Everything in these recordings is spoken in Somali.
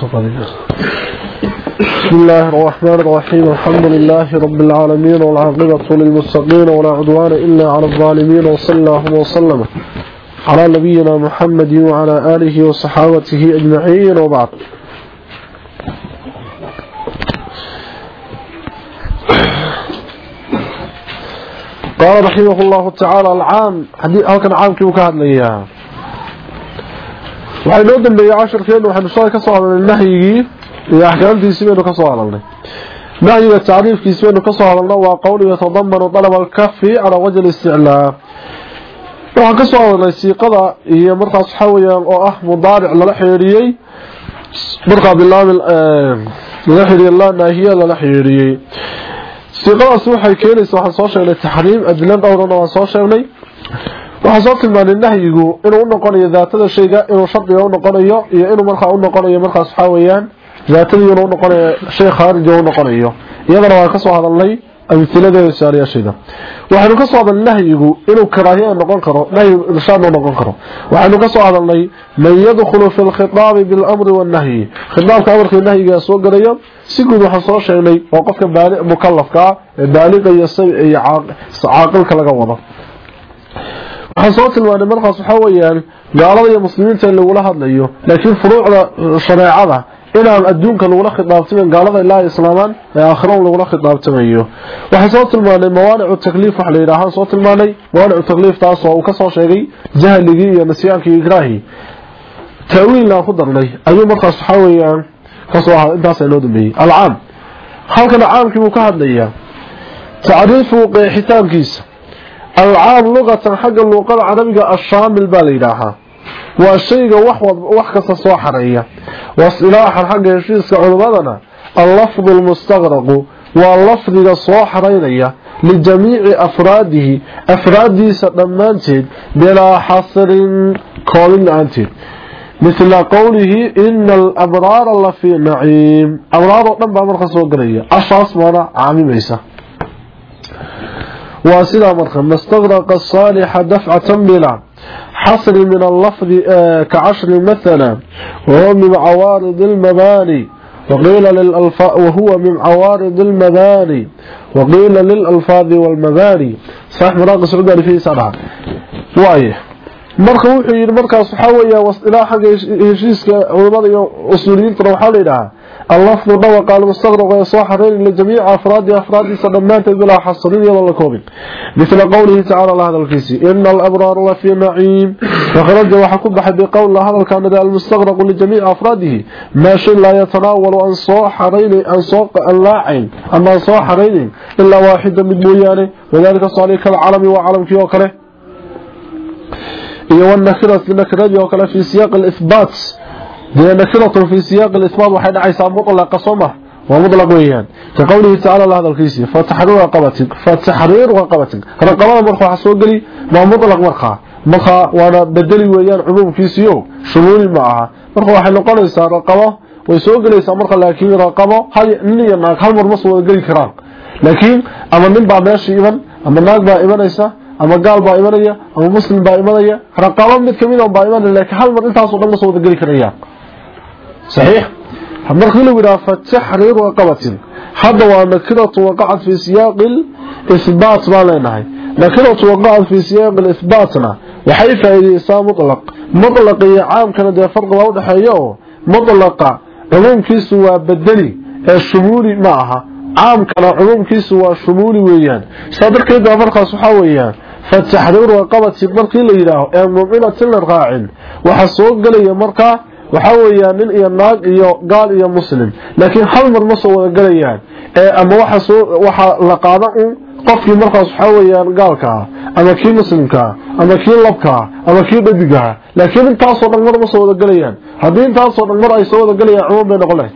بسم الله الرحمن الرحيم. الحمد لله رب العالمين والعاقبة للمستقين ولا عدوان إلا على الظالمين. وصلى الله وسلم على نبينا محمد وعلى آله وصحابته أجمعين وبعد. قال رحمه الله تعالى العام. هل كان عام كيف كان؟ وحين قد اللي عشر كيلو وحين الشرع كصوه على النهي وحين قد يسمينه كصوه على النهي نهي التعريف كيسمينه كصوه على النهي وقوله يتضمن طلب الكف على وجه الاستعلاء وحين قصوه على النهي سيقضى هي مرقى صحويا وأه مضارع للحيري مرقى بالله من للحيري الله ناهية للحيري سيقضى سوحي كيلي سوحي صوشي للتحريم أدلان أورونا وصوشي للحيري waxaa soo tilmaanay nahyigu inuu unoqonayo daatada shayga inuu shardiga unoqonayo iyo inuu markaa unoqonayo markaas waxaa weyaan daatadii inuu unoqonayo shay khaarija unoqonayo iyadana waan ka soo hadalnay amhiladeeda saaliyaasheeda waxaynu ka soo hadalnay nahyigu inuu karaahiya noqon karo nahyi irshaadna noqon karo. Waxaynu ka soo hadalnay man yadkhulu fi lkhitaabi bilamri wannahyi khitaabka amarkii nahyiga soo galayo si guud waxaan soo sheegnay waa qofka mukalafka ah ee baaliqa iyo iyo caaqilka laga wado waxaan soo tilmaanay markaas waxaa weyaan gaalada iyo muslimiinta in lagula hadlayo laakiin furuucda shareecada inaan adduunka lagula khidaabtamen gaalada ilaa islaamaan ee aakhirada lagula khidaabtamayo waxaan soo tilmaanay mawaanicu takliif wax la yidhaahaan soo tilmaanay mawaanicu takliif taas oo uu ka soo sheegay jahligii iyo nisyaankii ikraahi taawiilna ku darnay ayuu markaas waxaa weyaan ka soo aha intaasa inoo dambeeyey. Alcaam halkana caamkii buu ka hadlayaa tacriifu qeexitaankiisa alcaam luqatan xagga luuqada carabiga ashaamil baa la yidhaahaa. Waa shayga wax kasta soo xareeya wasilaaxan xagga heshiiska culimadana allafdu lmustaqraqu waa lafdiga soo xaraynaya lijamiici afraadihi afraaddiisa dhammaanteed bilaa xasrin koobin la'aanteed mithla qowlihi ina alabraara la fii naciim. Abraaroo dhan baa marka soo gelaya ashaas caamimaysa واسدا مرخا ما استغرق الصالح دفعة بلا حصر من اللفظ كعشر مثلا. وهو من عوارض المباني. وقيل للألفاظ وهو من عوارض المباني. وقيل للألفاظ والمباني. صح مراقب سعودة في سرعة وايه marka wuxuu yiri markaas waxa weeyaa wasila xaga heshiiska culimada iyo usuuliyiinta waxa la yiraahdaa اللفظ ضوق المستغرق ويصاح رين لجميع أفراد أفراد سلمات بلا حصرين يلا لكوبين مثل قوله تعالى الله هذا الكيسي إن الأبرار لفي نعيم وخرج وحكم بحد بقول الله هذا كان المستغرق لجميع أفراده ما شيء لا يتناول أن صاح رين أن صاق اللاعين أما صاح رين إلا واحدا من بويانه وذلك صالح العالم وعالم كي iyo wanakirati nakiradi oo kale fi siyaaq اlihbaat dee nakiratu fi siyaaq اlihbaat waxay dhacaysaa mulaqa sooma waa mulaq weeyaan. Ka qowlihi tacala la hadalkiisii fataxriiru raqabati fataxriiru raqabati raqabada marka waxa soo geli ma mulaq marka. Marka waana bedeli weeyaan cumuumkiisiyo shumuuli ma aha. Marka waxay noqonaysaa raqabo way soo gelaysaa marka laakiin raqabo hal nin iyo naag hal mar ma soo wada geli karaan. Laakiin ama nin baa meesha ama gaal baa imanaya ama muslim baa imanaya raqabo mid ka mid ah baa imanaya laakiin hal mar intaas oo dhan soo wada geli karaya. Saxiix. Markii la wiraa fatahriir raqabatin hadda waa nakiratu waqa'at fi siyaqil isbaat baa leenahay. Nakiratu waqa'at fi siyaqil isbaatna waxay faa'iideysaa mutlaq. Mutlaq iyo caamkana dee farqi baa u dhaxeeya mutlaqa culuumkiisu waa bedeli ee shumuuli ma aha. Caamkana culuumkiisu waa shumuuli weeyaan. Saa darkeed baa markaas fataxda raqabatin markii la yidhaaho ee mumilatin la raacin. Waxa soo gelaya markaa waxaa weeyaan nin iyo naag iyo gaal iyo muslim. Laakiin hal mar ma soo wada gelayaan ama waxaa la qaada un qofkii markaas waxa weeyaan gaalkaa ah, ama kii muslimkaa ah, ama kii labkaa ah, ama kii dhabigaha laakiin intaasoo dhan mar ma soo wada gelayaan haddii intaasoo dhan mar ay soo wada gelayaan cumuum bay noqon lahay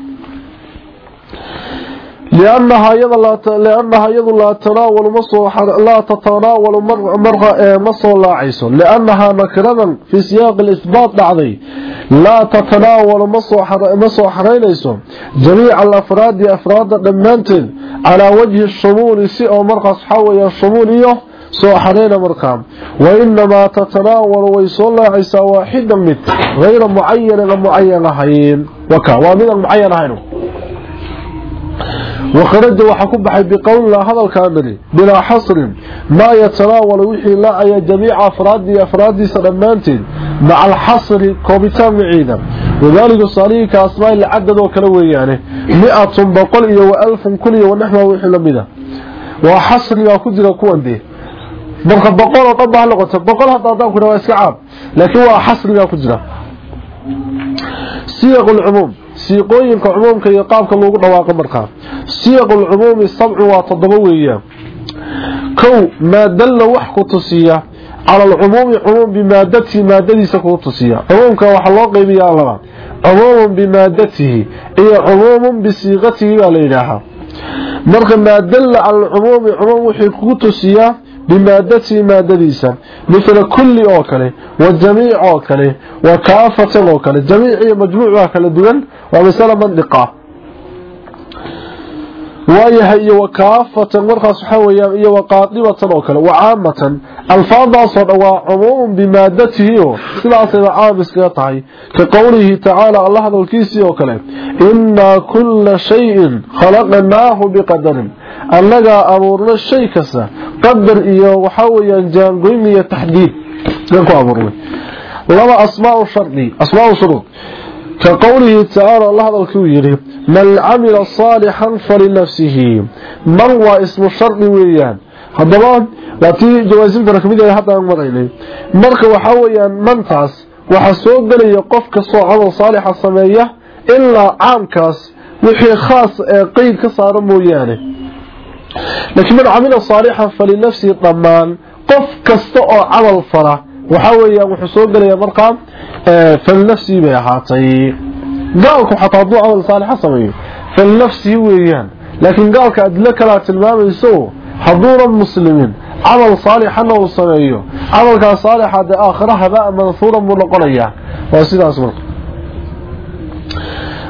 لأنها يض لا ت... لأنها يض لا تناول مصو حر... لا تتناول مر... مرة مصو لا عيسو لأنها نكردا في سياق الإثبات بعضي. لا تتناول مصو حر... مصو حرينيسو جميع الأفراد أفراد دمانتين على وجه الشمول سي حوي الشمولية soo xareyna markaa wainamaa tatanaawalu way soo laacaysaa waaxidan mid hayra mucayanin mucayan ahayn waka waa midaan mucayan ahayn وخرج وحكو بحي بقول هذا الكامل بلا حصر ما يتناول وحي لا أي جميع أفراد أفراد سلمانتين مع الحصر كوبيتان معيدا وذلك صاريه كأسماء العدد وكلوه يعني مئة بقل إيا وألف كل ونحو وحي لمده وحصر يأكد لكوان دي marka boqol oo dhanba noqoto boqol hadda hadaan ku dhawa iska caab laakiin waa xasriga ku jira siyaq al-umum siiqooyinka cumuumka iyo qaabka loogu dhawaaqo markaa siiqul cumuumi sabcu waa toddoba weeyaan. Kow maa dalla wax ku tusiya. Cala alcumuumi cumuum bimaadatihi maadadiisa kugu tusiya. Cumuumka waxaa loo qeybiyaa laba. Cumuumun bimaadatihi iyo cumuumun bisiiqatihi baa la yidhaahaa. Marka maa dalla cala alcumuumi cumuum wuxuu kugu tusiyaa bimaadatihi maadadiisa مثل kulli oo kale wa jamiic oo kale wa kaafatan oo kale jamiic iyo majmuuc kala duwan waa masale mandiqa. جميع مجموع أوكله دون ومثلا منطقة ويهي وكافة مرخص حويا إيا وقاطبة أوكله وعامة الفاظ صدوا عموم بمادته سلاسة عامس كيطعي كقوله تعالى الله هذا الكيسي أوكله إنا كل شيء خلقناه بقدر annagaa abuurnay shay kasta qadar iyo waxaa weyaan jaangoyn iyo taxdiid aan ku abuurnay laba asmaau shardi asmaau shuruud ka qowlihi tacaala allah hadalkuu yidhi man camila saalixan falinafsihi man waa ismu shardi weeyaan haddaba waa tii jawaasimtana ka mid yahay hadda aan maraynay marka waxaa weyaan mantaas waxaa soo gelaya qof kastoo camal saalixa sameeya ilaa caamkaas wixii khaas ee qeyd ka saara mooyaane laakiin man camila saalixan falinafsihi dhammaan qof kasta oo camal fala waxaa weeyaan wuxuu soo gelayaa markaa falinafsihi bay ahaatay. Gaalku xataa hadduu camal saalixa sameeyo falinafsihi weeyaan. Laakiin gaalka adilo kalaa tilmaamayso hadduunan muslimin camal saalixana uu sameeyo. Camalkaas saalixa dee aakhira habaa manhuuran buu noqonayaa. Waa sidaas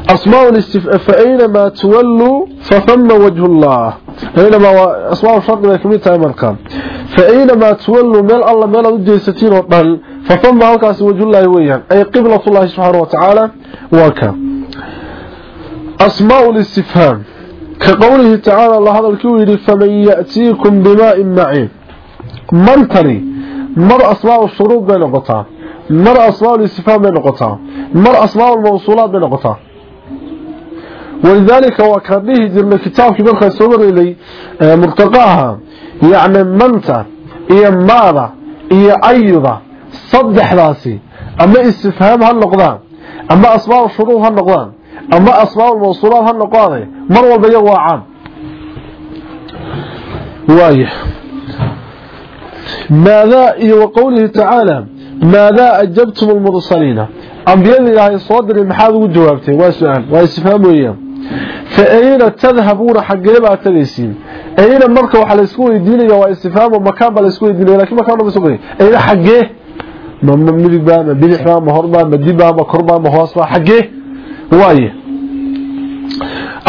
أسماء الاستفاء فأينما تولوا فثم وجه الله أينما أسماء الشرط بكمية مركان فأينما تولوا ميل الله ميل أدجيستين وطهل فثم هلكاس وجه الله ويان أي قبلة الله سبحانه وتعالى وكا أسماء الاستفهام كقوله تعالى الله هذا الكوير فمن يأتيكم بماء معين من تري مر أسماء الشروط بين قطع مر أسماء الاستفهام بين قطع مر أسماء الموصولات بين قطع ولذلك وكانه جرنا كتابك مرخى سمر إلي مرتقاها يعني منتا إيا ماذا إيا أيضا صدح راسي أما استفهام هالنقضان أما أسماء الشروط هالنقضان أما أسماء الموصولات هالنقضان مر والبيض عام وايح ماذا إيا وقوله تعالى ماذا أجبتم المرسلين أنبياء الله صدر المحاذ وجوابته وسؤال واستفهام وإياه فأين تذهبون حقيبا تليسين أين مركة وحا لسكو يديني واستفهام ومكان با لسكو يديني لكن مكان بسكو أين حقيه ما ملك با ما بلح با ما هربا ما ديبا ما كربا ما هواسبا حقيه وايه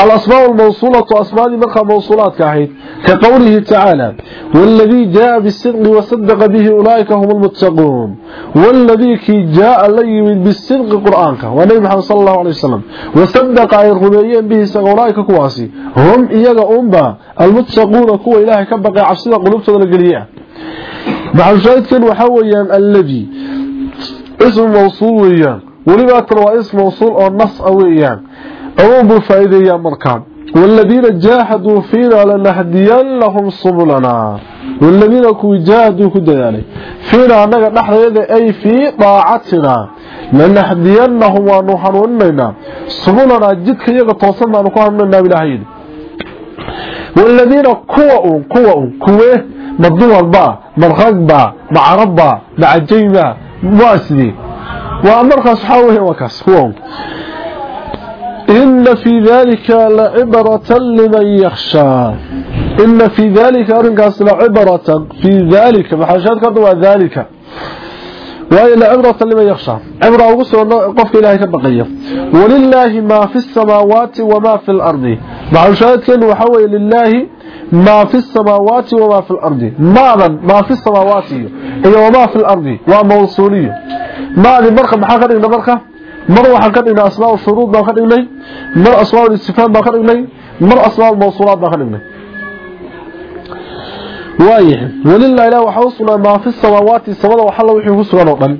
الأسماء الموصولة أسماء مرقى موصولات كاحيد كقوله تعالى والذي جاء بالصدق وصدق به أولئك هم المتقون. والذي كي جاء لي بالصدق قرآنك. ونبي محمد صلى الله عليه وسلم وصدق أي به أولئك كواسي. هم إياك أمبا المتقون كو إلهي كبقى عفسنا قلوبة القلية مع الشاهد كان الذي اسم موصول ويان ولما اسم موصول أو نص أويان أوبوا فائدة يا مركان والذين جاهدوا فينا لنهدين لهم صبلنا والذين كو جاهدوا كدياني فينا أنك نحن أي في طاعتنا لنهدينهم ونحنوننا صبلنا جدك يغا توصلنا نقومنا بالهين والذين كوأوا كوأوا كوه مدوى الباء مرغبا معربا معجيبا مواسدي وأمرك أصحابه وكاس كوأوا إن في ذلك لعبرة لمن يخشى. إن في ذلك أرنكاس لعبرة في ذلك. محاشات كردوا ذلك. وهي عبرة لمن يخشى. عبرة وقصر قفك إلهي كبقية ولله ما في السماوات وما في الأرض. محاشات كانوا حوي لله ما في السماوات وما في الأرض. ماذا ما في السماوات وما في الأرض. وموصولية ماذا مرخة محاكرة مرخة mar waxaan ka dhignay asmaa shuruud baan ka dhignay. Mar asmaa istifhaam baan ka dhignay. Mar asmaa mawsuulaad baan ka dhignay. Waayahay walilah ilaah waxaa u sugnaa maa fi samaawaati samada wax alla wixii ku sugan oo dhan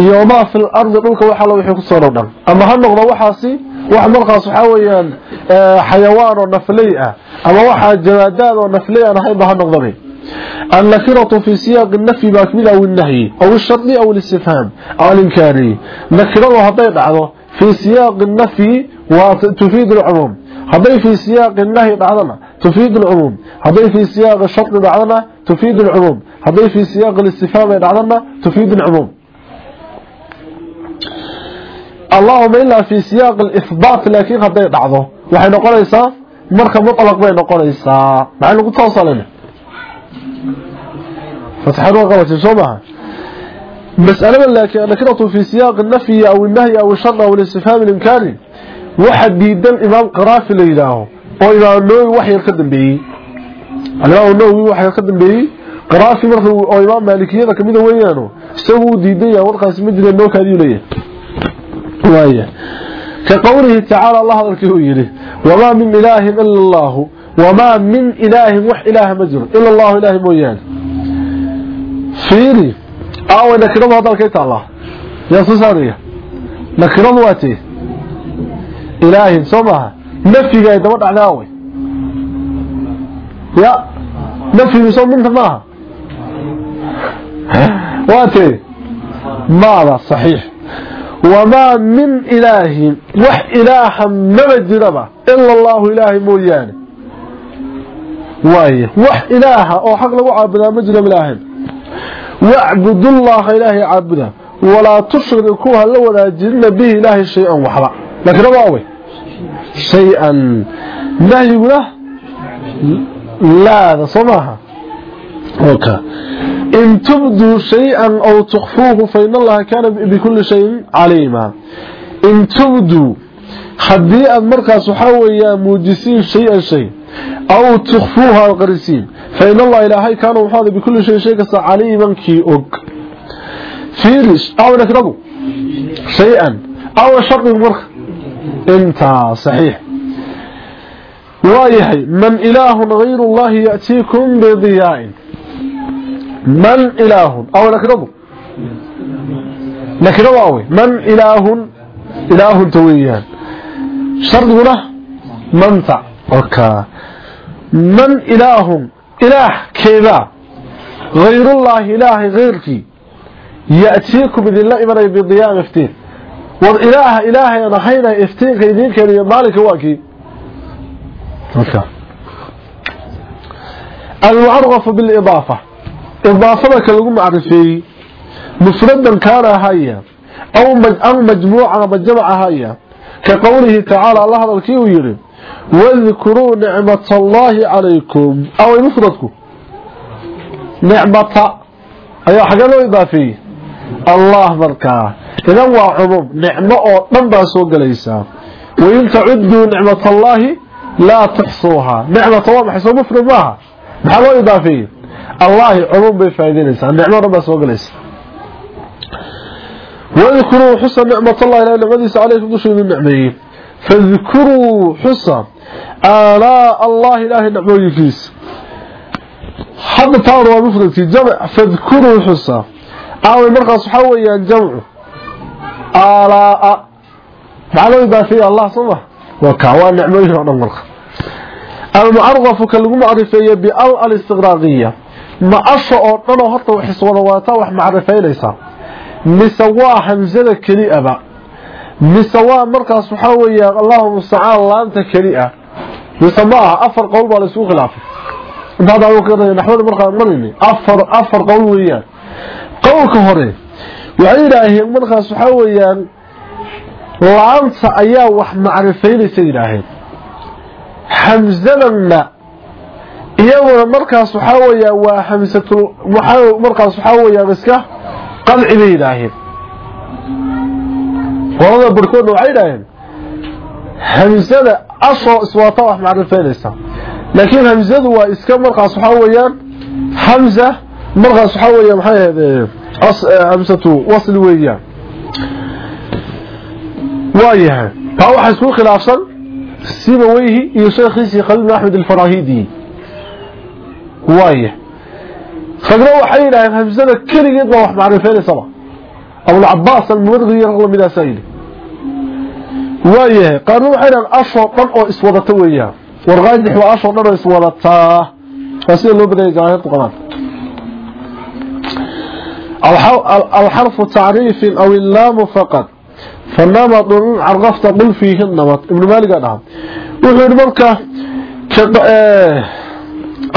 iyo maa fi lardi dhulka wax alla wixii ku sugan oo dhan. Ama ha noqdo waxaasi wax markaas waxaa weeyaan xayawaan ah ama waxaa jawaadaad oo ahaynba ha noqdaba النكرة في سياق النفي باكمل أو النهي أو الشرط أو الاستفهام أو الإنكاري نكرة هذا دعوه في سياق النفي وتفيد العموم هذا في سياق النهي دعنا تفيد العموم هذا في سياق الشرط دعنا تفيد العموم هذا في سياق الاستفهام دعنا تفيد العموم اللهم إلا في سياق الإثبات لكن هذا دعوه وحين نقول مركب مطلق بين نقول مع أنه قد توصلنا فتحروا قوة صومها مسألة لكن نكرة في سياق النفي أو النهي أو الشر أو الاستفهام الإمكاني واحد ديدا إمام قرافي ليلاه وإمام النووي وحي يقدم به الإمام النووي وحي يقدم به قرافي مرة وإمام مالكية كميدا ويانو سووا ديدا يا ورقة مجرى النوك هذه ليه وايه كقوله تعالى الله هذا الكهويري وما من إله إلا الله وما من إله وح إله مجر إلا الله إله مويان فيري أو نكرم هذا الكيت الله يا سوسانية نكرم واتي إله سمها نفي قايد ودع ناوي يا نفي بصوم منت معها واتي ماذا صحيح وما من إله وح إله مبجربا إلا الله إله مويان waaye wax ilaaha oo xaq lagu caabudaa ma jira milaahayn wacbudullaaha ilaahay caabuda walaa tushrikuu ha la wadaajinina bihi ilaahay shay-an waxba. Laakiin waa way shay-an. Nahyiguna laada soo maaha oka. In tubduu shay-an aw tukfuuhu fa in allaha kaana bikulli shayin caliima. In tubduu haddii aad markaas waxaa weeyaa muujisiin shay-an shay aw tukhfuuha aad qarisiin fa in allah ilaahay kaana wuxuu aday bikulli shay shay kasta caliiman kii og fiirish aw nakiradu shay-an aw sharrigu marka intaa saxiix waayahay man ilaahun gayru allahi ya'tiikum bidiyaa'in man ilaahun aw nakiradu nakiradu awey man ilaahun ilaahunta weeyaan shardiguna manta أوكا من إله إله كذا غير الله إله غيرك يأتيكم بذي الله إمنا بضياء افتين والإله إله ينحينا افتين كيدين كان مالك واكي أوكا المعرف بالإضافة إضافة كالقوم معرفي مفردا كان هيا أو مجموعة مجمع هيا كقوله تعالى الله هذا الكيو يري واذكروا نعمة الله عليكم أو مفردكم نعمة أيها حاجة لو إضافي الله مركاه إذا هو عموم نعمة من باسوق ليس وإن تعدوا نعمة الله لا تحصوها نعمة الله محسوا مفرد معها محل لو إضافي الله عموم بفايدين إنسان نعمة ربا سوق ليس واذكروا حسن نعمة الله إلى نعمة عليكم دشوا من النعمين فاذكروا حصة. آلاء الله إله النعمو يكيس حد تاروا مفردتي جمع فاذكروا حصة. أو مرقى صحويا جمع. آلاء. معنى إذا في الله صمح وكعوان نعمو يجمع مرقى المعرف كالمعرفة بأل الاستغراقية. ما أشعر أنه حتى وحسوانا واتا وح معرفة ليسا نسواها waa hamsada mise waa markaas waxaa weeye allahuma mustacaan laanta keli ah. Mise ma aha afar qowl baa la isugu khilaafay. Inta hadda anu naxwada markaan marayni afar afar qowl weeyaan. Qowlka hore waxay yidhaaheen markaas waxaa weeyaan laanta ayaa wax macrifaynaysa yidhaaheen xamsadana iyaguna markaas waxaa weeyaan waa xamsatul markaas waxaa weeyaan iska qanci bay yidhaaheen qolada barkoodna waxay yidhaaheen hamsada ashoo iswaata wax macrifaynaysa laakiin hamzadu waa iska markaas waxa weeyaan hamza markaas waxa weeyaan maxay ahayd as hamsatu wasl weeyaan. Waayahay taa waxa isku khilaafsan sibawayhi iyo sheekhiisii khaliil axmed alfarahidi. Waayahay fagna waxay yidhaaheen hamsada keligeed baa wax macrifeynaysaba abulcabaas almuwarqi rag lamidaasaa yidhi waayahay qaarna waxay yidhahdeen ashoo dhan oo iswadata weeyaan warqaadix waa ashoo dhan oo iswadataa waa sida loo badaya jamaahirtu qabaan الحرف تعريف أو اللام فقط فالنمط عرفت قل فيه النمط ابن مالك قال وحيد مركة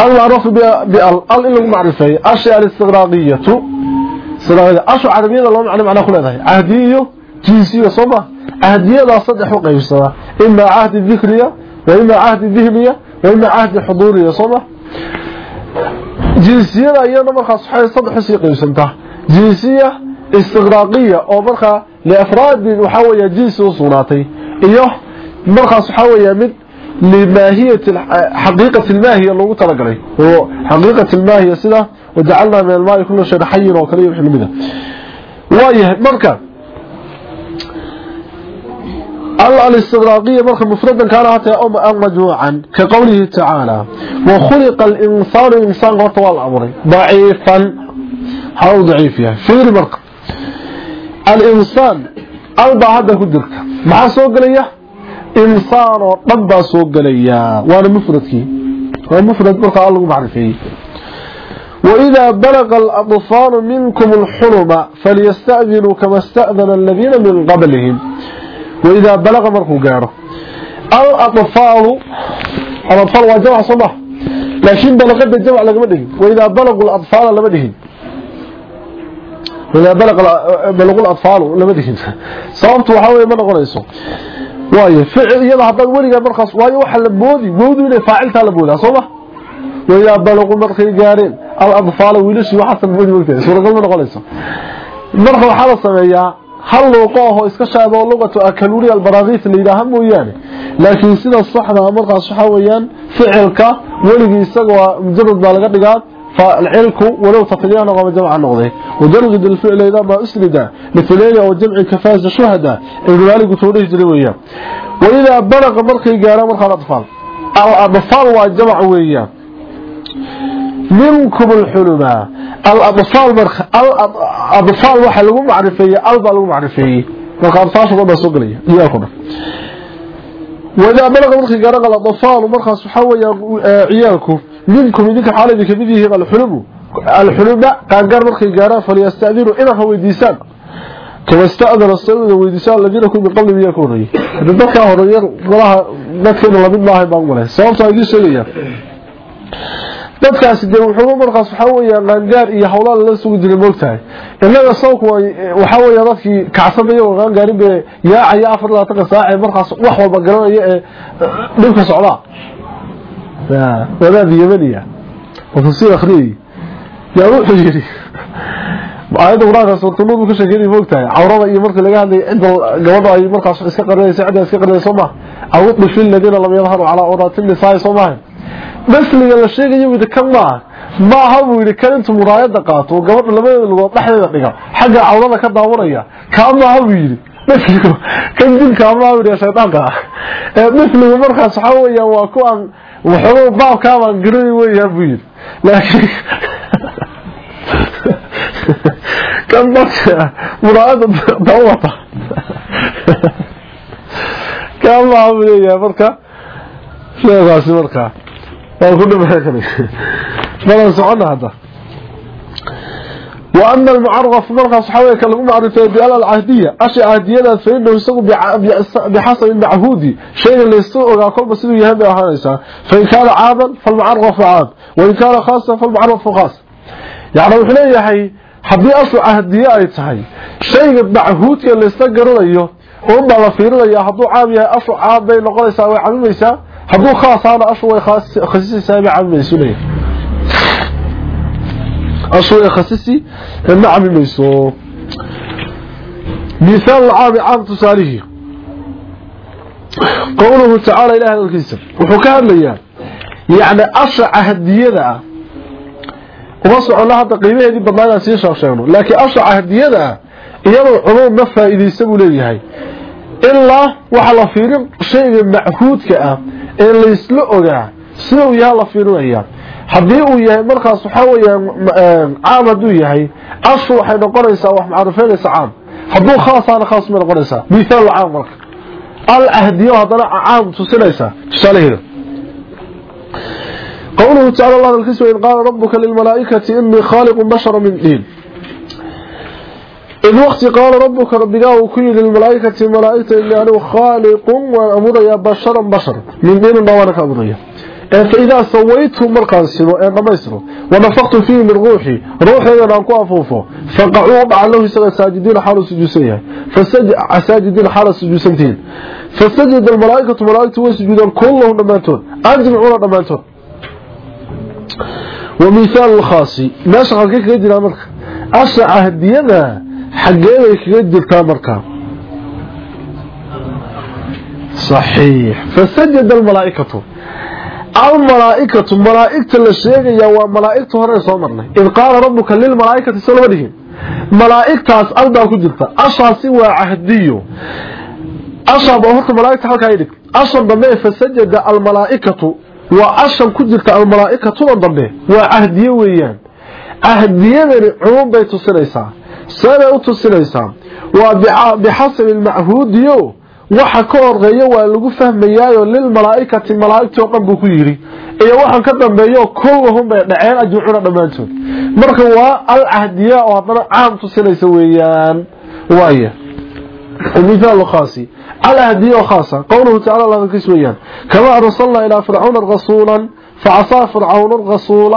المعروف بال ال إلا معرفة أشياء الاستغراقية salaamada ashu carabiyada loo macno macna ku leedahay? Ahdi iyo jinsiyo soma ahdiyada saddex u qaybsada ima ahdi dhikriya wa ima ahdi dhihmiya wa ima ahdi huduriya soma jinsiyada iyada markaas waxay saddex u sii qaybsantaa. Jinsiya istiqraaqiya oo markaa liafraadin waxaa weeya jinsi u sugnaatay. Iyo markaas waxaa weeya mid لماهية حقيقة الماهية اللي تلقلي هو حقيقة الماهية سنة وجعلنا من الماء كل شيء حي وكليم حلمنا وايه مركة الاستغراقية مركة مفردا كان حتى أم أم مجموعا كقوله تعالى وخلق الإنسان إنسان وطوال الأمر ضعيفا حاول ضعيفها فير مركة الإنسان أربع هذا كدرك مع سوق ليه dhan baa soo gelayaa waana mufradkii waa mufrad markaa lagu macrifeeyey وإذا بلغ الأطفال منكم الحلم فليستأذنوا كما استأذن الذين من قبلهم. وإذا بلغ مركو قاره الأطفال الأطفال وجمع صباح. لكن بلغت الجمع لقمده وإذا بلغوا الأطفال لمدهن وإذا بلغ بلغوا الأطفال لمدهن صابت وحاول ما نقول waayo ficil iyada haddaad weligaa markaas waayo waxa la moodi wowdu inay faaciltaa la moodaa soo ma? Waidaa balaqu markay gaareen aladfaala wiilashii waxaasan moodi mogtahay suuragal ma noqonayso. Marka waxaa la sameeyaa hal luuqo ahoo iska shaadoo lugatu akaluuri albaraakiis la yidhaaha mooyaane. Laakiin sida saxda markaas waxaa weeyaan ficilka weligii isagoo mujarad baa laga dhigaa فالعلك ولو تطليان وما جمع النقضي وجرد الفعل إذا ما أسند لفلين أو جمع كفاز شهداء ابن مالك توليه جلوية وإذا بلغ مرخي قال مرخى الأطفال الأطفال والجمع ويا منكم الحلماء الأطفال مرخى الأطفال وحلقوا معرفية ألبا لقوا معرفية مرخى الأطفال وما سقلية إياكم وإذا بلغ مرخي قال الأطفال مرخى سحوية عيالكم minkum idinka xaal idinka mid yihiin alxulumu alxuluma qaangaar markay gaaraan falyastadinuu inaa ha weydiisaan. Kama istadana sawda weydiisaan ladiina ku min qabli miyaa ka horreeyey hadda dadkaa horreeya malaha dadkeena la mid maahay baan umaleyn sababtaa idiin sheegayaa dadkaasi dee wuxuuba markaas waxaa weeyaan qaangaar iyo hawlaa lala sugi jiray moogtahay. Innaga sawku waxaa weeya dadkii kacsana iyagoo qaangaarin bee yaacaya afar labaatan ka saacee markaas wax walba garanaya ee dhibka socdaa wadaad yemaniya oo tafsiir ah. akhriyay yaa wuxuu yidhi ayadda qur'aanka suurtanuud ka sheekeynay moogtahay cawrada iyo markii laga hadlayay cidda gabadha ay markaas iska qarinaysa cidda iska qarinaysa soo maha awu dhifin ladiina lam yadharu calaa awraati nisaai soo maha masliga la sheegayo wida kan maaha maaha buu yidhi kan intuu muraayada qaato gabadha labadeeda lugood dhexdeeda dhiga xagga cawrada ka daawanaya. Kaa maaha buu yidhi. Dhifligu kan dinka maaha buu wuxuu baabka baan garay weeyaan buu yiri laakiin kan marka muraayada dawata kama aha uu leeyahay marka? Sheegaasi marka. Waa ku dhameeyay kan. Balan socona hada وأن المعرف مرخص حوالي كلمة معرفة بأل العهدية أشياء عهدية فإنه يسوق بحسب المعهودي شيء اللي يستوقع كل بسيطه يهمي أحانيسا فإن كان عاما فالمعرف عام وإن كان خاصا فالمعرف خاص يعني وحنا يحي حبي أصل عهدية أي تحي شيء معهودي اللي يستقروا ليه وما لفيروا ليه حبو عام يهي أصل عام بين لقليسا وعميسا حبو خاص أنا أصل خصيصي سامي عميسا ليه أصول خصيصي ما عمل ميسو مثال العام عام تساليه قوله تعالى إله الكيسة وحكام ليا yacni asha cahdiyada ah uma socono hadda qiimaheedii badnaadaan sii sheegsheegno laakiin asha cahdiyada ah iyadoo cumuum ma faa'iidaysa buu leeyahay ilaa waxaa la fiirin shayga machuudka ah ee laysla ogaa sida uu yahay la fiirinaya haddii uu yahay markaas waxaa weyaan caam hadduu yahay ashu waxay noqonaysaa wax macrifeynaysa caam hadduu khaasaana khaas may noqonaysaa mithaal caam marka al ahdiyo haddana caam tusinaysaa tusaalaheeda قوله تعالى الله الكسوة إن قال ربك للملائكة إني خالق بشر من دين إذ وقت قال ربك ربك وكي للملائكة الملائكة إني أنا خالق وأمر يا بشرا بشر من دين نوانك أمريا فإذا سويته مرقا سنو أن ميسره ونفقت فيه من روحي روحي أنا أنكو أفوفه فقعوا مع الله سنة ساجدين حال سجوسيها فسجد ساجدين حال سجوسنتين فسجد الملائكة الملائكة وسجدون كلهم نمانتون أجمعون نمانتون ومثال الخاص ما شغل كيف يجري أمرك أسع هدينا حقيقة يجري تامرك صحيح فسجد الملائكة aw malaaikatu malaaigta la sheegaya waa malaaigta hore soo marnay. Id qaala rabbuka lilmalaaikati soo lama dhihin. Malaaigtaas aldaa ku jirta. Ashaasi waa cahdiyo. Ashaaba horta malaaigta halkaa dhig ashan dambe fasajada almalaaikatu waa ashan ku jirta almalaaikatudan dambe. Waa cahdiye weeyaan. Cahdiyadani cumuum bay tusinaysaa. Seebay u tusinaysaa. Waa bixasabi almachuudiyo waxa ka horeeya waa lagu fahmayaayo lil malaa'ikati malaa'ikto dhan buu ku yiri iyo waxa ka dambeeyo kulluhum bay dhaceen ajruuna dhamaantood marka waa al ahdiya oo hadana caam tusinaysa weeyaan waaya مثال خاصي على هديه خاصة قوله تعالى الله كسويان كما أرسلنا إلى فرعون رسولا فعصى فرعون الرسول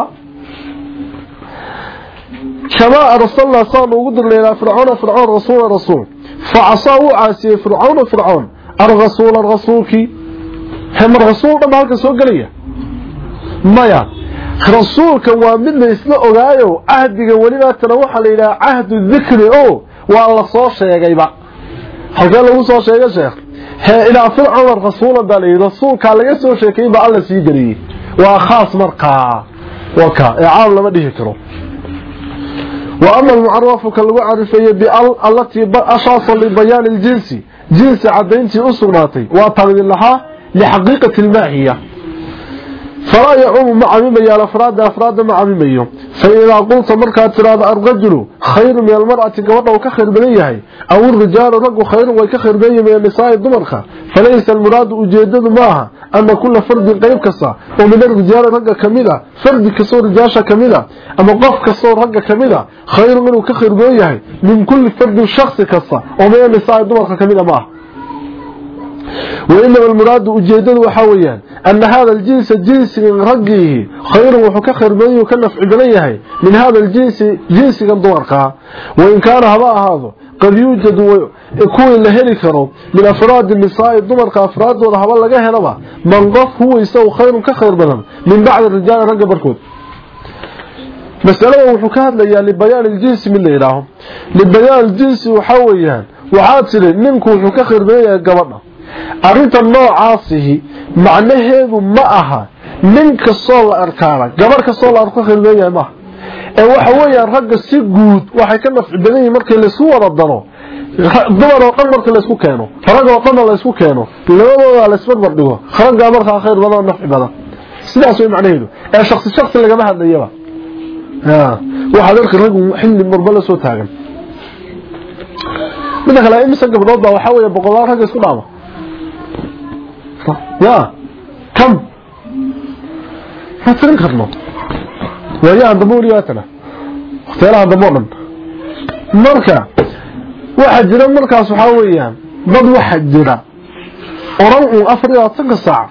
كما أرسلنا صار وقدر إلى فرعون فرعون رسول رسول فعصاه عاسي فرعون فرعون الرسول الرسولك هم الرسول ما هلك سوق ليه مايا رسولك ومن اسلا اوغايو عهدك ولما تنوح الى عهد الذكر او والله سو شيغايبا halkee lagu soo sheegay sheekh he ilaa fircoon rasuul dalay rasuulka laga soo sheekay ba alla sii galiyay waa khaas markaa waka ee caam lama dhihi karo وأما المعرف كاللغو عرفية بأل التي أشاص لبيان الجنس جنس عدينتي أسرناتي وأطلب لها لحقيقة الماهية falaa yacuumu ma camimayo alafraada afraadda ma camimayo fa idaa qulta markaad tidhaahdo arrajulu khayru min almar'ati gabadha uu ka khayr badan yahay. Aw irijaalu raggu khayrun way ka khayr badan yahin min anisaa'i dumarka. Falaysa almuraadu ujeedadu maaha ana kula fardin qayb kasta. Oo min arijaali ragga ka mid a fardi kastoo rijaasha ka mid a ama qof kastoo ragga ka mid khayrun inuu ka khayr badan yahay min kulli fardin shaksi kasta. Oo min anisaa'i dumarka ka mid وإنما المراد أجيدد وحويا أن هذا الجنس جنس رقيه خير وحكا خير بنيه وكنف عبنيه من هذا الجنس جنس قندورك وإن كان هذا هذا قد يوجد كوي لهلي كرو من أفراد النساء الضمرك أفراد وذهب الله هلبا من قف هو يسوي خير كخير بدن من بعد الرجال رقا بركود مسألة وحكاة ليا لبيان الجنس من ليلهم لبيان الجنس وحويا وعاتل منكم وحكا خير بنيه قبضنا arrinta noocaasihi macnaheedu ma aha nin kastoo la arkaana gabar kastoo la arko khilmeeyahay maaha ee waxa weeyaan ragga si guud waxay ka nafci badan yihiin markii laysku wada dano. Dumar oo dhan markii laysku keeno rag oo dhanna laysku keeno labadooda laysbarbar dhigo raggaa markaa khayr badan oo nafci badan. Sidaas way macnaheedu. Ee shaksi shaksi lagama hadlayaba. Waxaad arki raggu xilli marba la soo taagan. Midda kale imise gabdhood baa waxaa weeye boqolaal ragga isku dhaama يا كم فترين كرنو ويا عند مولياتنا اختيار عند مؤمن مركا واحد جرى مركا صحاويا ضد واحد جرى oran uu afar iyo tobanka saac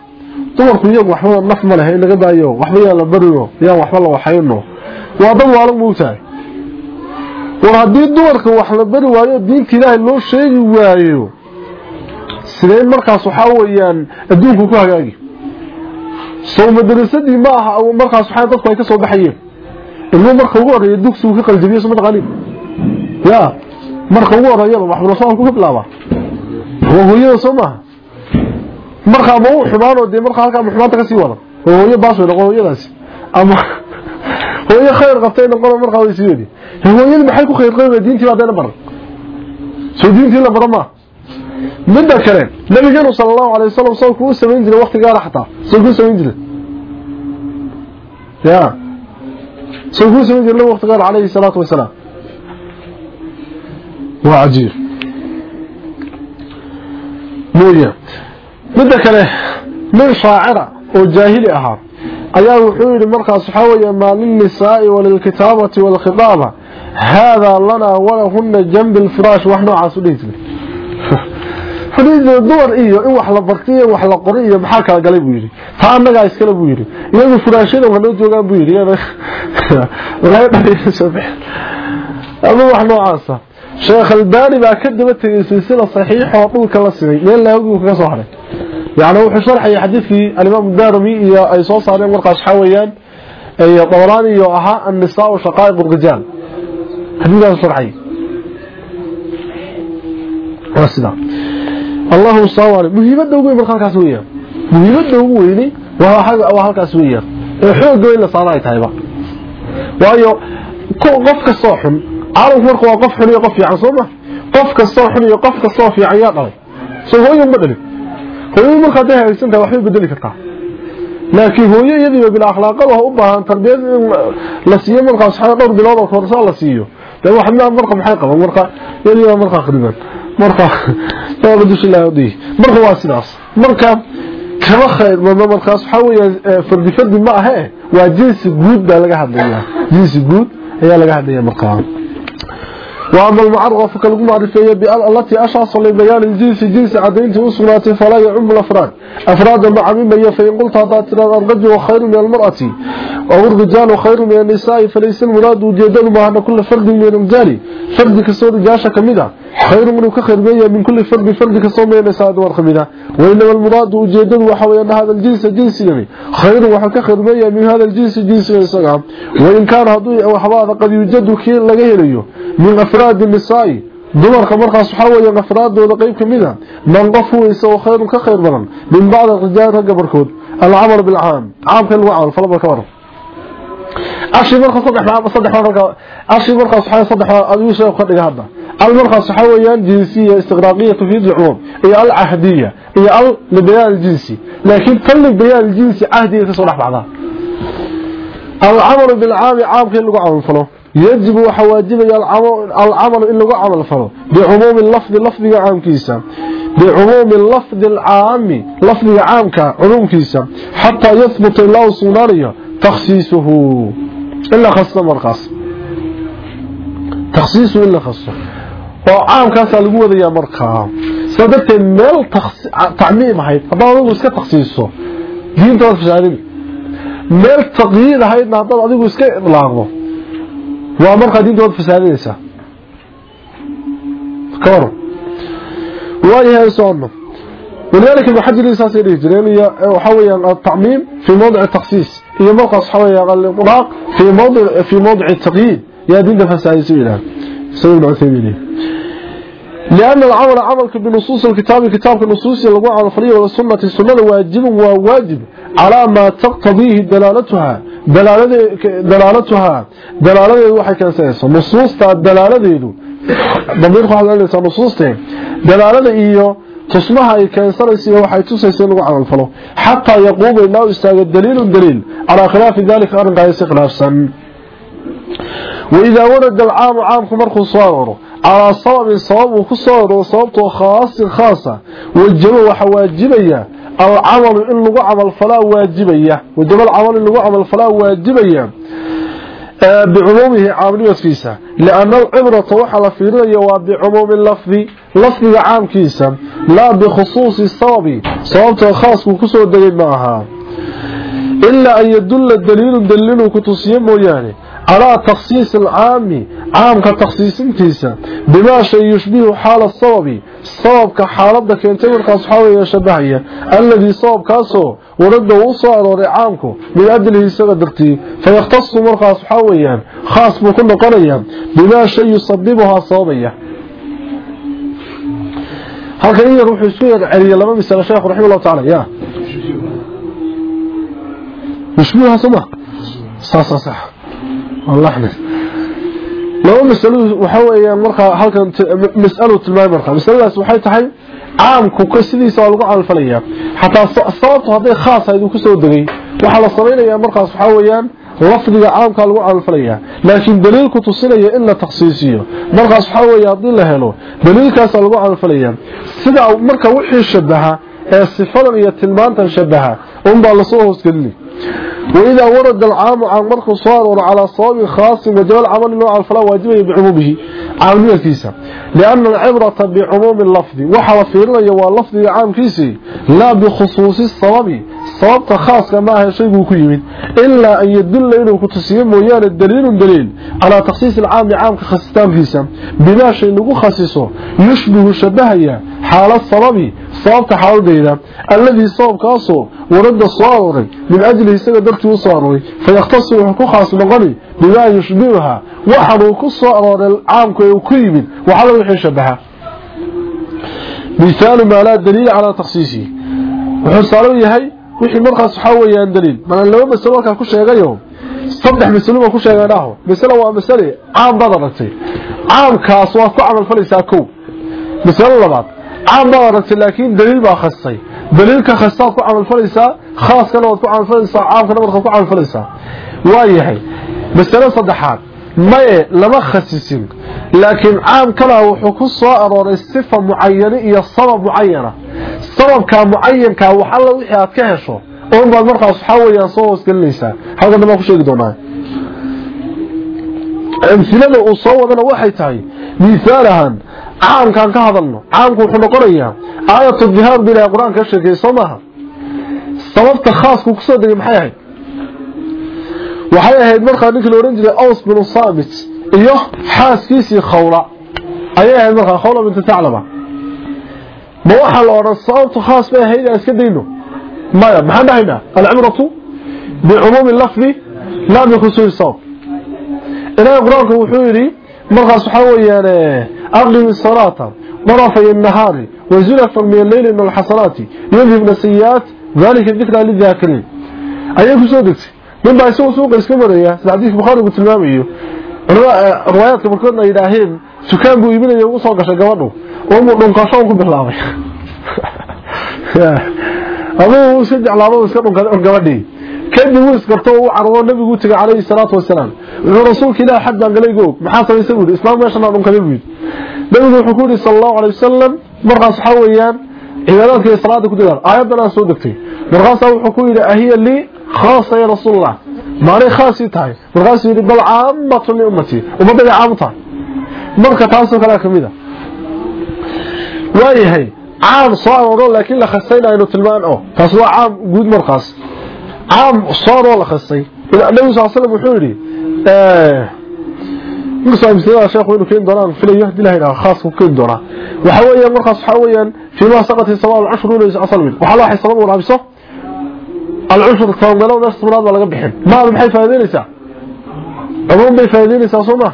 dumarku iyagu waxba naf ma lahayn laga daayo waxba yaa la bariyo yaa waxba la waxayno waa dad waalan muutaay war haddii dumarka wax la bari waayo diinta ilaahay loo sheegi waayo sideen markaas waxa weeyaan adduunku ku hagaagi. Soo madrasadii ma aha markaas waxa dadku ay ka soo baxayeen. Inuu marka ugu horeeyo dugsigu ka qaldibiyo soo taqaaniin? Ya marka ugu horeeyo wax barasho ku bilaaba. Waa hooyada soo ma marka ma uu xumaano de marka halka xumaanta ka sii wada hooyo baas way noqon ama hooyo khayr qabtay noqon markaa way siiyeen hooyadu maxay ku khayr qabay diintii baa deena baran. Soo diintii la baran ma midda kale nabigeenu sallallahu alayhi wasallam soo ku sameyn jiray waqti gaar xataa. Soo ku sameyn jiray. Ya. Soo ku sameyn jiray waqti gaar alayhi salatu wasalaam waa ajiib mooya midda kale nin shaacira oo jaahili ahaa ayaa wuxuu yidhi markaas waxaa weeye maa lilnisaa'i walilkitaabati walkhitaaba haadaa lanaa walahunna janbi lfiraash wax noocaas u dhihi jiray takhriij duwar iyo in wax la bartiyo wax la qoro maxaa kala galay buu yiri taa anaga iskala buu yiri iyagu furaashada waxa loo joogaa buu yiri walaa dhaliil sabax ama wax noocaasa. Sheekh albani baa ka daba tagay silsila saxiix oo dhulka la siday meel laagu kaga soo haray. Yaani wuxuu sharxay xadiiskii al-imam iyo ay soo saareen warqas xawayaan ay qawlaan iyo ahaa an-nisaa wa shaqaa'iq ar-rijal sharxay wasida Allahu subhanahu muhiimada ugu weyn markaas weeyaan muhiimada ugu weyn waa waa halkaas weeyaan ee xoog la saaray tahayba. Waayo qof soo xun caalamku marka waa qof xun iyo qof fiican soo ma? Qof soo xun iyo qof soo fiican yaa dhalay. Soo hooyo ma dhalin. Hooyo marka haday haysan tahay waxay bedeli kartaa. Laakiin hooyo iyadii bil akhlaaqada u baahan tarbiyad la siiyo markaas waxa dhowr bilood oo korsa la siiyo. Dee wax ma marka maxay qaban marka iyadii marka khriban marka taaba dushilaaday marka waa sidaas. Marka kama khayr ma markaas waxa weeye fardi fardi ma aha waa jinsi guud baa laga hadlayaa. Jinsi guud ayaa laga hadlayaa marka. وأما المعرف كالمعرفية التي أشعص لبيان الجنس جنس عدينة أسرات فلا يعم الأفراد أفراد مع مما فإن قلت هذا الرجل خير من المرأة أو الرجال خير من النساء فليس المراد جدل مع أن كل فرد من الرجال فرد كسور جاشا كمدا خير من كخير بيا من كل فرد فرد كصومين سعد ورخمنا وإنما المراد وجد وحوي أن هذا الجنس جنس يمي خير وحكخير بيا من هذا الجنس جنس يعني يسقام وإن كان هذا أو قد يوجد كي لغيريه من أفراد النساء. دمر خبرها صحوة أفراد دون قيب من قفوا يسوا خير كخير بنا من بعض الرجال قبركود العمر بالعام. عام كان وعام. فلا كبره أشي مرخص صدح مع saddex مرخص أشي مرخص صدح saddex adigu soo qadhiga al markaas waxa weeyaan jinsiya istiqraaqiya tufid al-umum iyo al-ahdiyya iyo al-bayan al-jinsi laakiin tan bayan al-jinsi ahdiya ka soo dhaxbacda al-amal bil aam aamka lagu camal falo يجب وحواجب العمل إلا عمل فلو بعموم اللفظ لفظ عام كيسا بعموم اللفظ العام لفظ عام كعموم كيسا حتى يثبت الله صناريا تخصيصه إلا خاصة مرخص تخصيصه إلا خاصة وعام كاسا لقوة يا مركا سببت الميل تخص... تعميم هاي هذا هو اسكا تخصيصه دين توقف شعرين ميل تقييد هاي نهضان أدوه اسكا إطلاقه waa markaa diintood fasaadinaysaa ka waran waayahay socono ولذلك ابن حجر الإساس يريه جرين وحويا التعميم في موضع التخصيص هي مرقص حويا الإطلاق في موضع في موضع التقييد يا دين فسائل سبيلها سبيل ابن عثيمين لأن العمل عملك بنصوص الكتاب الكتاب النصوص لغوا على فريه والسنة السنة واجب وواجب على ما تقتضيه دلالتها. دلالتها. دلالتها وحي كان سيسا نصوص دلالته بمضير خوة الله لسا نصوص دلالته إيه تصمها كان سيسا وحي تسيسا لغوا على الفريه حتى يقوم إنه أستاذ الدليل الدليل على خلاف ذلك أرنقى يسيق نفسا. وإذا ورد العام عام خمر خصوه calaa sababin sabab uu ku soo aroor sababtoo khaasin khaasa wajaba waxaa waajibaya alcamalu in lagu camalfalaa waajibaya wajaba alcamalu in lagu camalfalaa waajibaya bicumuumihi caamnimadkiisa lianna alcibrata waxaa la fiirinaya waa bicumuumi lafdi lafdiga caamkiisa laa bikhusuusi sababi sababtoo khaaskuu ku soo degay ma ahaa ilaa an yadulla daliilu daliiluu ku tusiye mooyaane على تخصيص العام عام كتخصيص انتيسا بما شيء يشبه حال الصواب. الصواب كحالة كنتي والقاس حاوية شبهية. الذي صواب كاسو ورده وصار عامكو. من أدله سبدرتي فيختص مرقاس حاوية خاص بكل قرية. بما شيء يصدبها صوابية. halkan in ruux isku yar celiyo laba misal sheekhu raximahullahu ta'ala ya mushbiha sama صح صح صح. Wallahi laba mas'alo waxa weeyaan marka halkan mas'alo tilmaam marka. Mas'aladaas waxay tahay caamku ka sidiisa lagu calfalaya hatta sababtu haday khaas ay ku soo dagay waxa la sameeyaa markaas waxa weeyaan lafdiga caamka lagu calfalaya laakiin daliilku tusinaya in la takhsiisiyo. Markaas waxa weeyaa haddii la helo daliilkaas lagu calfalaya sida marka wixii shabaha ee sifadan iyo tilmaantan shabaha un baa la soo hoosgelin وإذا ورد العام عن مرخ صار على صواب خاص وجب العمل نوع الفلاة واجبه بعمومه. عاملية كيسة لأن العبرة بعموم اللفظ. وحل في واللفظ عام كيسي. لا بخصوص الصواب. طوابط خاص كما شيء كو الا ان دل له انه كتسيه مويان الدليل دليل على تخصيص العام عام خصستان فيسا بما شيء نغو خصيصو يشبه شبهيا حاله سببي صوابط حال ديدا الذي صوب كاسو ورده صوابط من أجل يسد درت وصاروي فيختص كو خاص بقلي بما يشبهها وحده كو سوور العام كو يمد وحده وخي شبهها مثال ما لا دليل على تخصيصه وحصلوا يهي wixii markaas waxa weeyaan daliil. Mana laba mas'alo ka ku sheegayo saddex mas'alo ku sheeganaho mas'alo waa mas'ale caam baad aragtay. Caamkaas waa ku camal falaysaa kow. Mas'alo labaad caam baad aragtay laakiin daliil baa khasay daliilka khastaa ku camal falaysaa khaaskana waad ku camal falaysaa caamkana waad ku camal falaysaa waa yahay. Mas'alo saddexaad maye lama khasisin laakiin caamkana wuxuu ku soo arooray sifa mucayana iyo sabab mucayana sababka mucayanka waxa la wixii aad ka hesho oo baad markaas waxa weeyaan soo hoosgelinaysaa halka dama ku sheegi doonaa. Amsilada uu soo wadana waxay tahay miisaalahan caamkan ka hadalno caamku wuxuu noqonayaa aayatu dhihaar bila quraan ka sheegay soomaha sababta khaaska ku soo degay maxay ahayd? Waxay ahayd markaa ninkii oran jiray aws bin saamit iyo xaaskiisii khawla. Ayay ahayd markaa khawla binti taclaba ma waxaa la odhan sababtu khaas bay ahayd aan iska dayno. Maya maxaan dhahaynaa alcimratu bicumuumi lafdi laa bikhusuusi sabab ilaahay qur'aanku wuxuu yidhi markaas waxaa weeyaan aqimi salaata darafay الnahaari wazulafan min alleyli min alxasanaati yudhibna sayi'aat dalika dikraa lidaakiriin ayay ku soo degtay. Nin baa isagoo suuqa iska maraya sida xadiiska bukhaarigu tilmaamayo riwaayaadka markoodna ay yidhaaheen dukaan buu iibinaya ugu soo gashay gabadhu oo dhunkasho ku bilaabay. Aduu uu si jeclaado iska dhunkaday gabadhii kadib uu iskarto uu carwo nabigu tagay calayhi salaatu wasalaam. Wuxuu rasuulka ilaahay xad baan galay goog maxaa samaysay buu islaam meeshan aan dhunkaday buu nabigu wuxuu ku yiri sallallahu alayhi wasallam. Markaas waxa weeyaan salaada ku digaan aayadan aan soo degtay. Markaas wuxuu ku yiri ahiya li khaasa ya rasuulullah. Maari khaasi tahay. Markaas yiri bal caamatu li ummati. Ummadda caamta marka taasoo kala kamida ويهي. عام صار ورول لكن لخصينا إنه تلمان أو. فصوى عام قود مرخص. عام صار ورول لخصي إذا النبي صلى الله عليه وسلم وحوري آه، مرسل مثل الله شيخ وينه كين دوران فلا يهدي لهنا خاص وكين دوران. وحويا مرخص حويا في مواسقة الصلاة العشر وليس أصل منه. وحلا حي صلى الله عليه العشر كان ولو ناس مراد ولا قبح ما هذا بحيث فهذينيسا أمون بحيث فهذينيسا صمه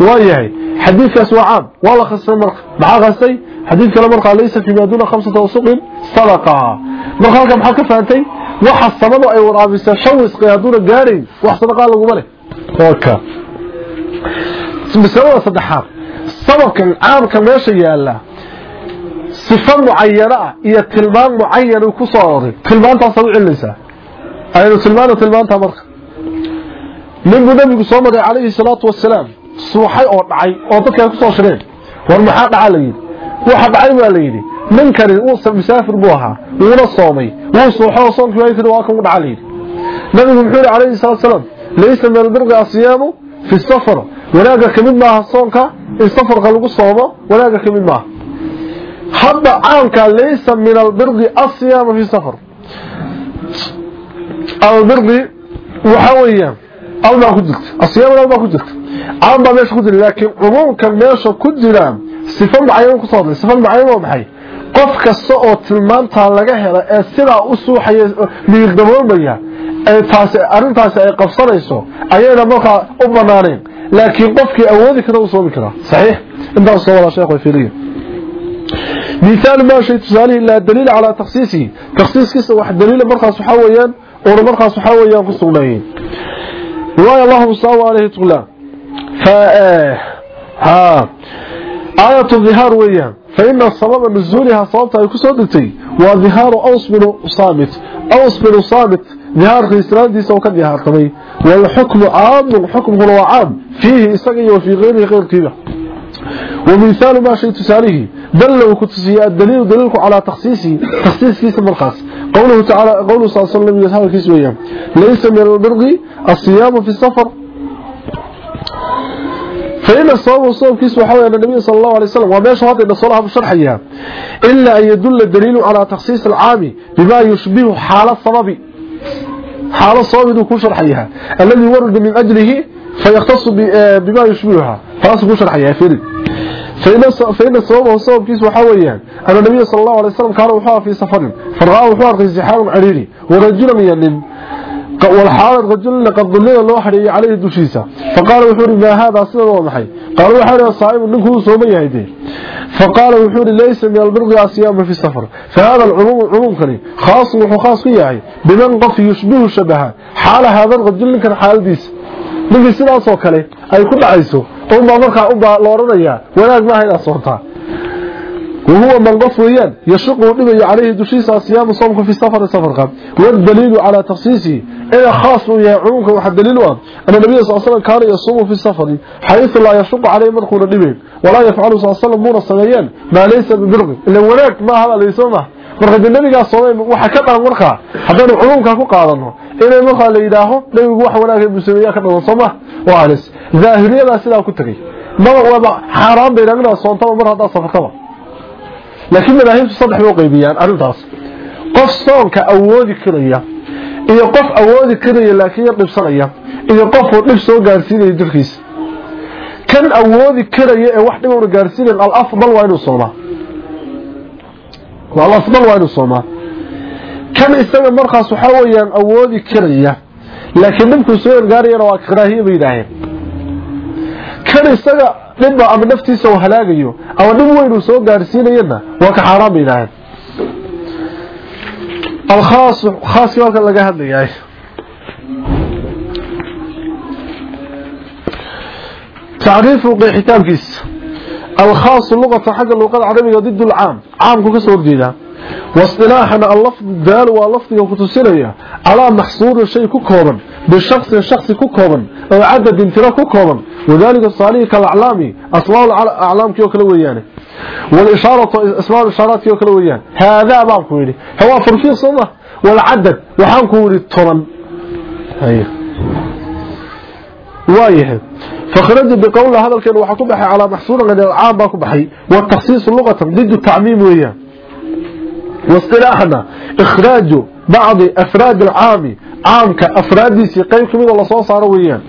وايهي حديث يسوى عام. والله خصي مرخص بحا خصي xadiid kale markaa laysa fi maaduna khamsata wasuqin sadaqa. Marka halka maxaa ka fahantay waxa samadu ay waraabisa shawis qiyaaduna gaarayn wax sadaqa laguma leh oka misalada saddexaad. Sababkan caamka meesha yaalla sifa mucayana ah iyo tilmaan mucayan ku soo aroray tilmaantaas u celinaysaa. Aynu tilmaano tilmaanta marka. Ninbuu nabigu soo maray calayhi salaatu wasalaam suuxay oo dhacay oo dadka war maxaa waxa dhacay baa la yidhi ninkani uu musaafir buu ahaa wuuna soomay wuu suuxay oo soonkii waa kadib waa kan u dhaca la yidhi nabigu muxuu yidhi calayhi salaatu wasalaam laysa min albirqi asiyaamu fi safar wanaaga ka mid maaha soonka in safarka lagu soomo wanaaga ka mid maaha hadda caamka laysa min albirqi asiyaamu fi safar albirqi waxa weeyaan albaa ku jirta asiyaam albaa ku jirta caam baa meesha ku jira laakiin cumuumkan meesha ku jiraan sifo mucayan kusoo hadlay sifo mucayan waa maxay qof kasta oo tilmaantaa laga hela ee sidaa u suuxaya miir daboolmaya ee taasi arrintaasi ay qabsanayso ayayna markaa u banaanayn laakiin qofkii awoodi kara u soomi karaa saxiix intaas soo wada sheekh fiiriyo مثال ما شيء تسالي لا دليل على تخصيصه تخصيص كيس واحد دليل مرخص waxa weeyaan oo markaas waxa weeyaan ku sugnaayeen riwaaya allahu sallallahu alayhi tula fa ha ayatu dhihar weeyaan فإن السبب نزولها صوبتها يكسو دتي وظهار أوس بن صامت. أوس بن صامت. ظهار خيسران دي سوكا ظهار طبي والحكم عام الحكم هو عام. فيه إساقي وفي غيره غير كذا. ومثال ما شيء تساليه دل وكتسي الدليل دليلك على تخصيصه تخصيص كيس مرخص قوله تعالى قوله صلى الله عليه وسلم يسهل كيس ويام ليس من البرغ الصيام في السفر. فإن الصوم والصوم كيس وحوى أن النبي صلى الله عليه وسلم وما شهد أن صلها بشرحها إلا أن يدل الدليل على تخصيص العام بما يشبه حال الصلب حال الصوم دو كشرحها الذي ورد من أجله فيختص بما يشبهها. خلاص كشرحها فرد فإن الصوم والصوم كيس وحويان أن النبي صلى الله عليه وسلم كان وحوى في سفر. فرآه وحوى في زحام عريري. ورجلا ينم والحالة الرجل لقد ظلنا الله حري عليه دشيسا فقال وحوري ما هذا؟ سنة ومحي قال وحوري الصائب هو صومي هيدي فقال وحوري ليس من البرغي الصيام في السفر. فهذا العموم عموم كان خاص وخاص فيه يعني. بمن قف يشبه شبهه حال هذا الرجل كان حال ديس. ninka sidaas oo kale أي ku dhacayso oo ma marka u baa looranaya wanaag ma hayna وهو من قف ويان. يشق ودبي عليه دشيسا صيام صومك في السفر السفر قام. والدليل على تخصيصه calaa takhsiisihi ina khaas uu yahay cumuumka waxaa daliil u ah ana nabiya sal slam kaana yasuumu fi safari xaysu laa yashuqu caleyhi markuuna dhibayn walaa yafcalu sal slam muuna sameeyeen maa laysa bibirqi ila wanaag maaha baa laysoo maha marka dee nabigaas soomay waxa ka dhalan markaa haddaynu cumuumka ku qaadano inay markaa la yidhaaho nabigu wax wanaagay buu sameeyaa ka dhalan sooma waa halis daahiriyadaa sidaa ku tegay maba waba xaaraan bay inaad soontaba mar haddaad safartaba laakiin madaahibtu saddex bay u qaybiyaan arrintaas qof soonka awoodi karaya iyo qof awoodi karaya laakiin yar dhibsanaya. Iyo qofuu dhib soo gaarsiinaya jirkiisa kan awoodi karaya ee wax dhib una gaarsiinayn alafdal waa inuu soomaa. Alafdal waa inuu soomaa. Kan isaga markaas waxaa weeyaan awoodi karaya laakiin dhibkuu soo ergaarayana waa karaahiye bay yidhaaheen kan isaga dhibba ama naftiisa uu halaagayo ama dhib weyn uu soo gaarsiinayana waa ka xaaraan bay yidhaaheen alkhaas khaaskii halkan laga hadlayahay tacriifu qeexitaankiisa الخاص لغة حق اللغة العربية ضد العام عام كسر جيدا واصطلاحنا اللفظ الدال واللفظ كتسيريا على محصور الشيء كوكوبا بالشخص الشخص كوكوبا او عدد انترا كوكوبا وذلك الصالح كالاعلامي اصلاء الاعلام كيو كلويان والاشاره اسماء الاشارات كيو كلويان هذا باب كويري هو فرفي صمه والعدد وحان كوري طرن هي وايه فخرج بقول هذا الكلام وحكو بحي على محصول غير العام باكو بحي والتخصيص لغة ضد التعميم وياه واصطلاحنا اخراج بعض افراد العام عام كافراد سي قيب كميد الله سو صار ويان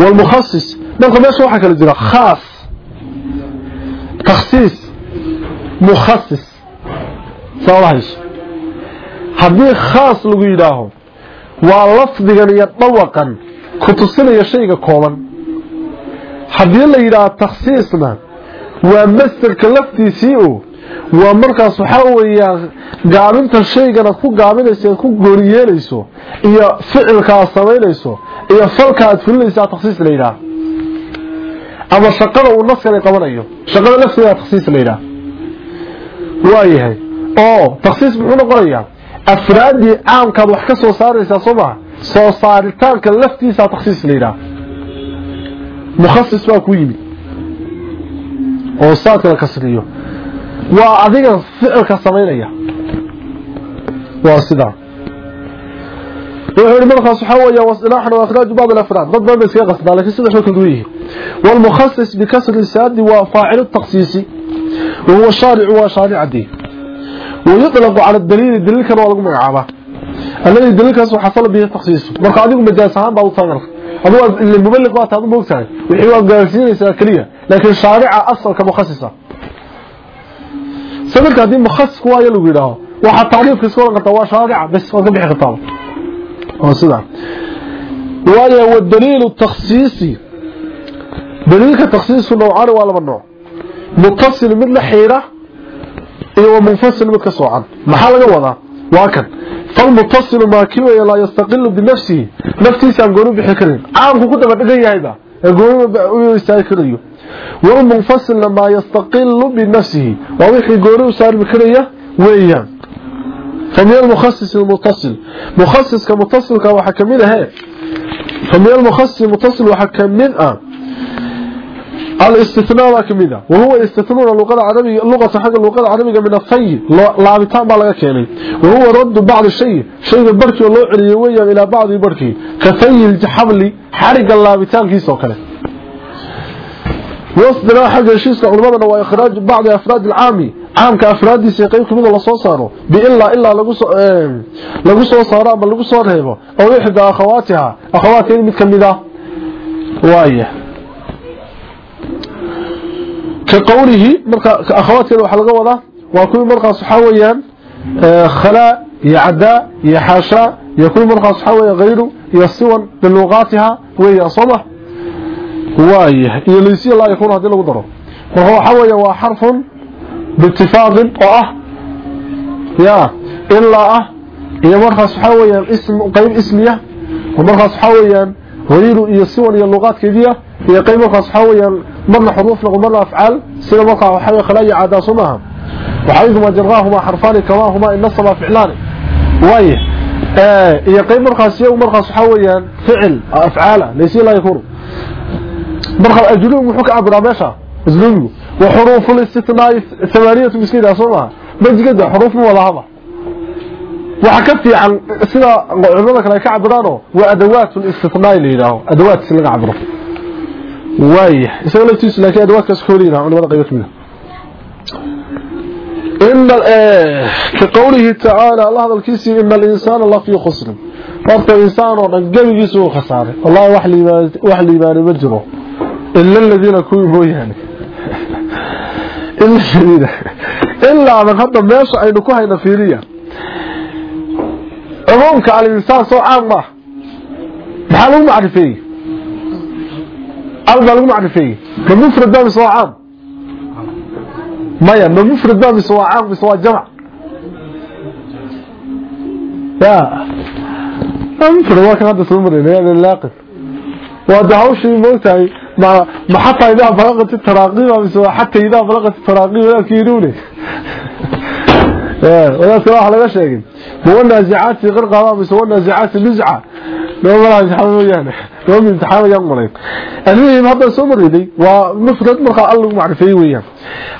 والمخصص دلك ماشي waxa kala jira khaas takhsis mukhasis sawahish hadii khaas lagu yiraaho waa lafdigan iyo dhawaqan ku tusinaya shayga kooban haddii la yidhaahdo takhsiisna waa markaas waxaa weeyaa gaabinta shaygan aad ku gaabinayso aad ku gooni yeelayso iyo ficilka aad samaynayso iyo falka aad fulinayso aad takhsiis la yidhaah ama shaqada uu naskani qabanayo shaqada lafteeda takhsiis la yidhaah waayahay oo takhsiis muxuu noqonayaa? Afraaddii caamkaad wax ka soo saaraysaa soo maha soo saaritaanka laftiisa takhsiis la yidhaah mukhasis waa ku yimid. Oo saadka la kasriyo waa adiga ficilka samaynaya waa sidaa wuxuu markaas waxaa weeyaa wasilaaxna waa ikhraaju bacd alafraad dad badan bay iskaga qasdaa laakiin saddex way kala duwan yihiin والمخصص بكسر الساد وفاعل التخصيص وهو الشارع وشارع دي ويطلق على الدليل الدليل كان waa lagu magacaabaa الذي دليل kaas حصل به التخصيص marka adigu majaas ahaan baa u tagar adoo المبلغ waa taad moogtahay wixii waa gaarsiinaysaa kaliya laakiin shaarica asalka mukhassisa sabirka hadii mukhasis waa lagu yiraahdo waxa taariifka iska waran kartaa waa shaarica bas waa ka bixi kartaa oo sida waayo wadaliil التخصيصي دليلك تخصيص نوعان ولا من نوع متصل من حيره iyo منفصل mid ka soocan maxaa laga wadaa waa kan falmuttasilu maakiwaya laa yastaqilu binafsihi naftiisaan gooni bixi karin caamku ku daba dhigan yahayba ee يقول بأويه يستيكريه والمنفصل لما يستقل بنفسه. ويخي يقوله يستيكريه ويستيكريه ويستيكريه فمن المخصص المتصل. مخصص كمتصل كمحكمين هاي. فمن المخصص المتصل وحكمين هاي الاستثناء كميدا وهو استثناء اللغة العربية اللغة حق اللغة العربية من الفي لابتان بالغا كيني وهو رد بعض الشيء شيء البركي والله عليوية إلى بعض البركي كفي الجحبلي حرق اللابتان كيسو كله واصدنا حق الشيء علماءنا وإخراج بعض أفراد العامي عامك أفرادي سيقيم كميدا لصو صاروا بإلا إلا لغو صو صارا بل لغو صو رهيبا أو إحدى أخواتها أخواتها متكمدا وايه كقوله مركا اخواتي waxa laga wada waa kuwi markaas waxa weeyaan khala ya ada ya hasha ya kuwi markaas waxa weeyaan غيره يسوان بلغاتها وهي صمه وايه iyo leysii la yakun hadii lagu daro waxa waxa weeyaan waa xarf باتفاق oo ah ya illa ah iyo markaas waxa weeyaan ism qayb ismiya markaas waxa weeyaan غيره iyo siwan iyo luqadkeediya iyo qayb markaas waxa weeyaan مرنا حروف لغو مرنا أفعال سيدة مرقع وحاوة خلايا عاداسونها وحيثما جرغاهما حرفان كماهما إن نصما فعلان. وايه آه يقيم مرقع سيئة ومرقع صحويا فعل أفعال ليس لا يكون. مرقع الجلوم وحكا عبراميشا الجلوم وحروف الاستثناء ثمانية مسكين أصولها بس قد حروف وضعها وحكبتي يعني عن سنة عبرانك لا يكعبرانه وأدوات الاستثناء اللي له أدوات سنة عبرانه واي isagoo laftiisu laakiin adwaadkaas koolina culimada qayb kamida in ka qowlihi ta'ala allah hadalkiisi in al-insana la fi khusr farta insaan oo dhan gabigiisu uu khasaaray wallahi wax liibaan wax liibaan ma jiro illa alladina kuwi mooyaan illa alladina illa man hadda meesha aynu ku hayna fiiriya umumka al-insaan soo caam ma أربعة لغو معرفية مفرد ده بسواء عام. مايا مفرد ده بسواء عام بسواء جمع. لا. مفرد. ما كان هذا سمر إليه للاقف وهذا هوشي موتاي ما ما حتى إذا بلغت التراقيم بسواء حتى إذا بلغت التراقيم ولا كيروني ولا صراحة لا شيء. بقول النازعات في غرقة بس هو النازعات في نزعة. لو ما امتحان لو امتحان يمرين المهم هذا سو مريدي ومفرد مرقا الله معرفي ويان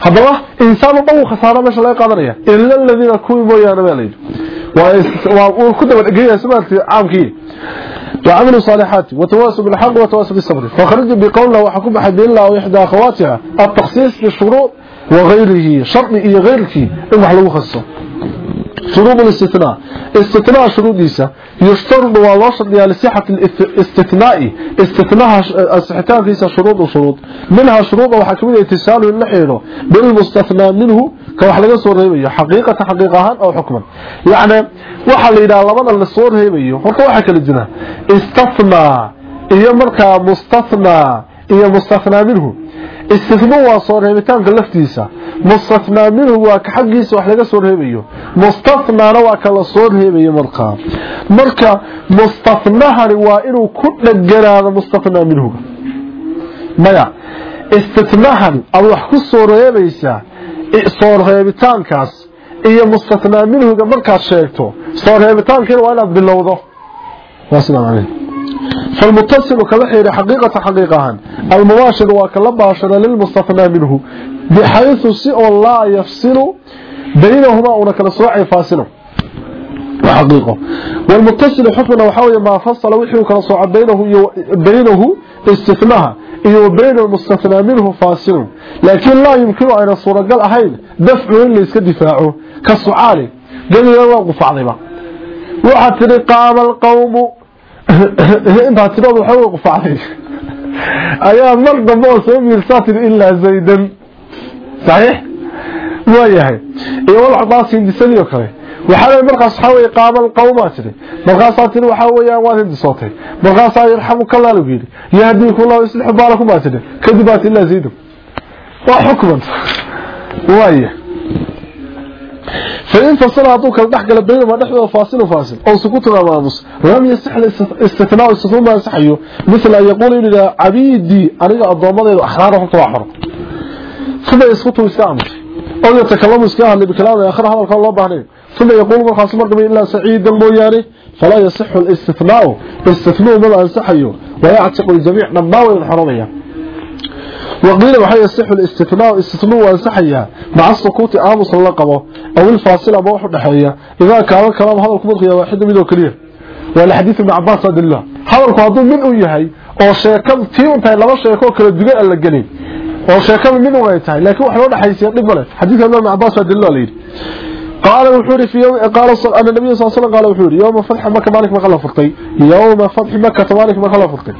هذا إنسان ضو خسارة مش لا قادريا إلا الذين كوي مويان مالين waa ku daba dhigay sumaarti caamkii وعملوا صالحات. وتواصوا بالحق وتواصوا بالصبر. فخرج بقوله وحكم حد الله وإحدى أخواتها. التخصيص بالشروط وغيره. شرط إيه غيرك إنه حلو خصه. شروط الاستثناء. استثناء شروط ديسا يشترط ووسط لصحة الاستثناء استثناء الصحتان فيسا شروط وشروط. منها شروط وحكمية اتصال اللحيره بالمستثنى منه كوح لغا سو ريبيو حقيقة حقيقهان أو حكما. يعني waxa إذا لبد labada هي هي reebayo horta waxa استثناء هي istithna مستثنى. هي مستثنى منه. istifno waa soo reebitaanka laftiisa. Mustafnaa minhu waa ka xaggiisa wax laga soo reebayo. Mustafnaana waa ka la soo reebayo markaa marka mustafnahani waa inuu ku dhaganaado mustafnaa minhuga. Maya istinahan aad wax ku soo reebaysaa soo reebitaankaas iyo mustathnaa minhuga markaad sheegto soo waa inaad bilowdo. فالمتصل كبحير حقيقة حقيقة. المواشر وكالباشر للمستثنى منه. بحيث سئو الله يفصل بينهما أولك الصراع يفاصله حقيقة والمتصل حفنا وحاول ما فصل وحيوك الصراع بينه, بينه استثناء. إيو بين المستثنى منه فاصل. لكن لا يمكن أن الصورة قال أهيل دفعه اللي يسكى دفاعه. كالصعالي قال يا الله عظيمة وحتر قام القوم intaa tiradu waxa uu qufacay ayaa mar dambe oo soo miirsatin ilaa zaydan. Saxiix? Waa yahay. Iyo wal cadaas hindisadiyo kale. Waxaa markaas waxa weeye qaamal qawma tiri markaas tiri waxa weeyaan waa hindisootay markaas ay yarxamu kala lagu yiri yahdiiku allah islihu baalakum ma tiri kadibat ilaa zaydan waa xukman waaya فإن فصل هذوك الضحك بينما نحن فاصل فاصل أو سكوت الأمامس لم يصح الاستثناء استثناء ما يصحيه مثل أن يقول إذا عبيدي أنا الضمضة أحرارهم طواحر ثم يسقط ويستعمل أو يتكلم اسكاها اللي بكلام آخر هذا القول الله بعنين ثم يقول مرخص مرقم إلا سعيد الموياني فلا يصح الاستثناء استثناء ما أنسحيه ويعتق الجميع لما وينحرميه وقيل وحي يصح الاستثناء؟ استثناء وانسحيها مع السكوت عام صلى أو الفاصل ابو خد إذا كان الكلام هذا الكبد قيا واحد ميدو كليه ولا حديث ابن عباس رضي الله. هذا الكلام من uu yahay أو sheekadii inta laba sheeko kala دغه الا galin أو sheekada من uu ay tahay laakiin wax loo dhaxaysiyo dhib leh xadiiska ibn قال وحوري في يوم قال النبي صلى الله عليه وسلم قال وحوري يوم فتح مكة مالك ما خلى فرطي يوم فتح مكة مالك ما خلى فرطي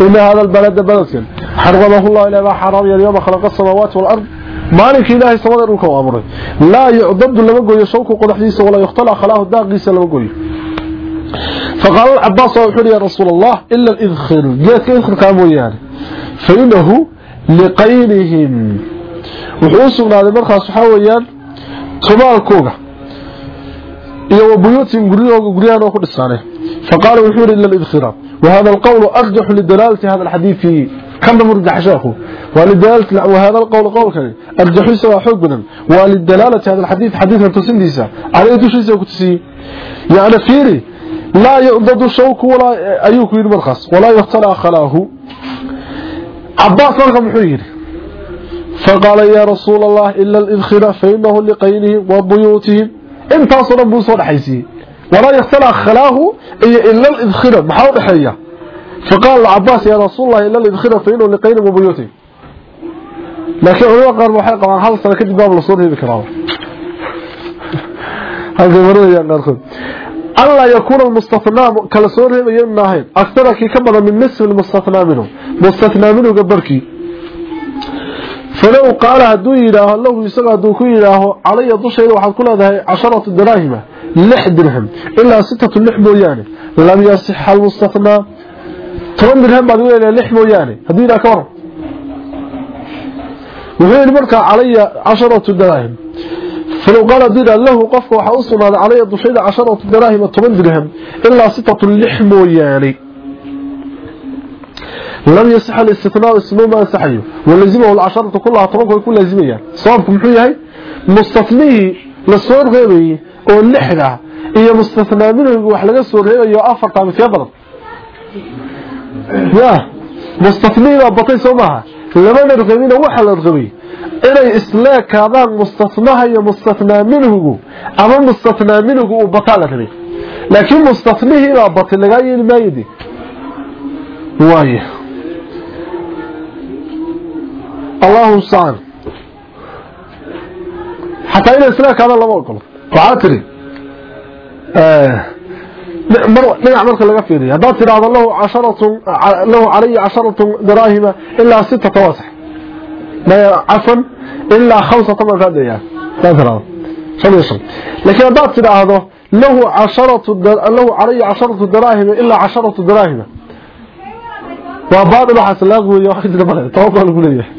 إن هذا البلد بلد حرمه الله إلى ما حرام اليوم خلق السماوات والأرض. مالك إلهي سمد الركا وأمره لا يعضد لما قوي شوك قدحديس ولا يختلع خلاه الداقيس لما قوي. فقال العباس وحوري يا رسول الله إلا الإذخر. جاءت إذخر كامو يعني. فإنه لقينهم وحوسنا هذا مرخص حاويان tumaalkooga يو wabuyutin guryahooga guryahan ku dhisane فقال وحور إلا ila وهذا القول أرجح arjaxu هذا الحديث في كم مرجع مرجح ولدلالة وهذا القول قول كان أرجح سوا حقنا ولدلالة هذا الحديث حديثا تسنديسا عليه تشيسا كتسين يعني فيري لا يؤدد الشوك ولا أيوك من مرخص ولا يخترع خلاه عباس رقم حير فقال يا رسول الله إلا الإذخرة فإنه لقينهم وبيوتهم intaasoo dhan buu soo dhaxaysiiyey walaa yakhtala khalaahu iyo ila lidkhira maxaa u dhexeeya? Faqaala cabaas yaa rasuullahi ila lidkhirata inuu liqayni wabuyutin laakiin culamada qaar waxay qabaan hal sano kadib baab la soo reebi karaa. Halkamarayaan qaarkood alla yakuuna mustathnaa kala soo reebayan maahayn? Aktarkii ka badan min nisfi mustathnaa minhu. Mustathnaa minhuga barkii falow qaala hadduu yidhaaho lahu isaga hadduu ku yidhaaho calaya dushayda waxaad ku leedahay casharatu daraahima lix dirham ilaa sitatu lix mooyaane. Lam yasixa almustathnaa toban dirham baad weyna lix mooyaane. Hadduu yidhaha ka waran wuxuu yidhi markaa calaya casharatu daraahim. Falow qaala hadduu yidhaha lahu qofka waxaa u sugnaaday calaya dushayda casharatu daraahima toban dirham ilaa sitatu lix mooyaane lam yasix alistiqnaau isnuu ma ansaxayo walazimahu alcasharatu kullaha tobanku ay ku laasimayaan sababku muxuu yahay mustanihii la soo reebayey oo lixda iyo mustanaa minhu wax laga soo reebayo afarta misya badan ya mustanihiibaa batay soo maaha labana rabina waxaa la rabay inay isleekaadaan mustanaha iyo mustanaa minhugu ama mustanaa minhugu uu bataa la rabay laakiin mustanihiibaa batay lagaa yeeli maayade waaye allahu mustacaan xataa inay isla ekaadaan lama ogolo waxaa tidhi eh, dhinac marka laga fiiriya haddaad tidhaahdo lahu casharatun lahu calaya casharatun daraahima ilaa sitata waa sax cafan ilaa khamsatan baan kaadayaa haddaad tidhahdo shan iyo shan. Laakiin haddaad tidhaahdo lahu casharatu lahu calaya casharatu daraahima ilaa casharatu daraahima waa baadil waxaas laaqweeya wax jira male tawaqa lagu leeyahay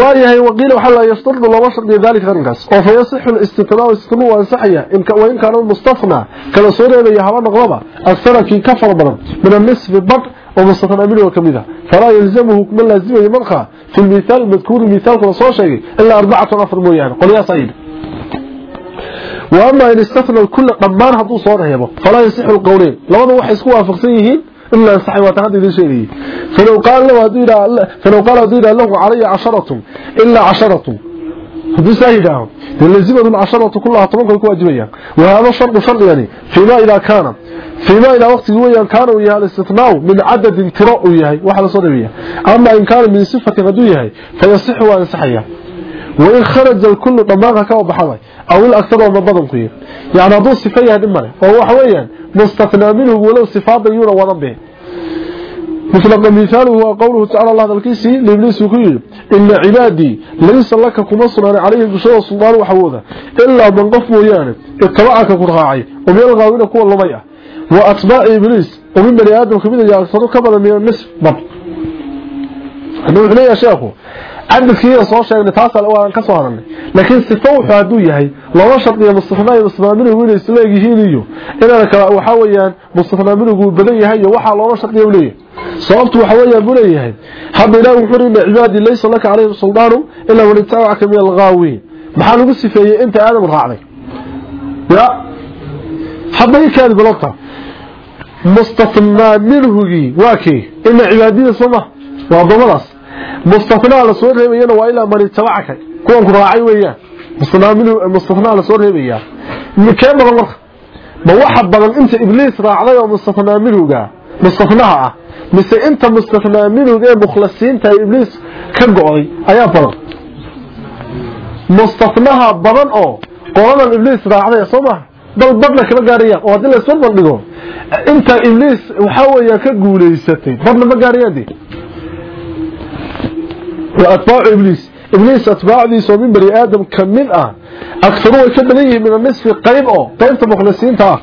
waayahay waqiila waxaa la yashtardu lama shardiyo daalika arrinkaas. oo fa yasixu listitnaa istitnuu waa ansaxaya wain kaana almustafnaa kala soo reebaya haba noqdaba aksarakii ka fara badan min annisfi badh oo mustatnaa minhu ka mid a falaa yalzamuhu kuma laazimayo markaa fi lmithaal madkuuri mithaalkuna soo sheegay ilaa arbacatan afar mooyaane. qolyaasa yidhi wa ama in istatnaa kulla dhammaan hadduu soo reebo falaa yasixu lqowleyn إلا صحي وتهدي ذي شيء. فلو قال له هدينا فلو قال هدينا له علي عشرة إلا عشرة. هدو سايدا واللزيمة العشرة كلها طبقا الكواجبية وهذا شرط شرط يعني. فيما إذا كان فيما إذا وقت ويا كان ويا الاستثناء من عدد تراء وياهي واحد صدبية أما إن كان من صفة غدوياهي فيصح وأن صحيح وإن خرج الكل طباقا كوا بحضي أو الأكثر ومبضن قير يعني هذا صفية هذه المرة. وهو حويا. مستثنى منه ولو صفات يورا ورم به مثل مثاله هو قوله تعالى الله الكيسي لإبليس وكيل إن عبادي ليس لك كمصر عليه بشوى السلطان وحوذا إلا من قف ويانا اتبعك كرهاعي ومن الغاوين كوى اللمية وأتباع إبليس ومن بني آدم كمين يأكثر كبلا من النسف بل أنه إحنا يا شيخه cadadkiina soo sheegnay taas waan ka soo haranay. Laakiin sifo wuxuu haduu yahay laba shardiyo mustafnaa iyo mustafnaaminugu inay isla yihiin iyo inana kala waxa weeyaan mustafnaaminugu badan yahay iyo waxa looga shardiyo leeyahay. Sababtu waxa weeyaan buu leeyahay hadda ilaahu wuxuu yiri cibaadi laysa laka alayhi sultaanu illa man itta'aka min al-ghaawin maxaa lagu sifeeyay inta aadam raacday? Ya hadda kaadi balota mustafnaa minhugi waa kii. Ina cibaadida soma waa domadaas mustafnaa la soo reebayana waa ilaa man ittabacaka kuwan ku raacay weeyaan. Mustafnaa la soo reebaya. Mikee badan marka ma waxa badan inta ibliis raacday oo mustafnaa minhuga mustafnaha ah. Mise inta mustafnaa minhuga ee mukhlasiinta ibliis ka go'day ayaa badan. Mustafnaha badan oo qoladan ibliis raacday soo maaha bal badna kama gaarayaan. Oo haddii la isbar bandhigo inta ibliis waxaa weeyaan ka guulaysatay badna ma gaarayaan وأتباع إبليس إبليس أتباع ذي سومين بري آدم كمن آه أكثروا كبنيه من النصف قريب أو قريب مخلصين تاه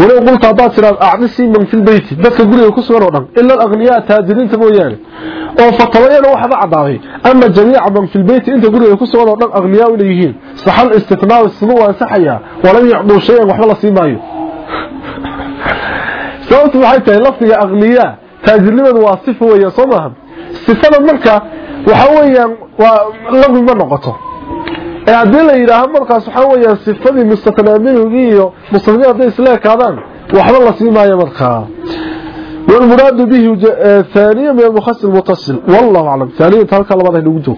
ولو قلت عباد سلام أعمسي من في البيت ذاتك قولي يكسوا ورم إلا الأغنياء تاجرين تبوياني أو فطوينا واحد عضاوي أما جميع من في البيت أنت قولي يكسوا ورم أغنياء إليهين صحن استثناء السنوة سحيا ولم يعطوا شيئا وحلا سيمايو سوت وحيته لفظي أغنياء تاجرين واصفه ويصمهم sifada marka waxa weeyaan waa lami ma noqoto ee hadii la yiraahdo markaas waxaa weeyaan sifadii mustatnaa minhugii iyo mustatnii hadday isleekaadaan waxba la siimaayo markaa wal maayo bihi thaniyan bi al-mukhassil mutassil wallahu a'lam thaniyan ثانيا labada لبضه نوجه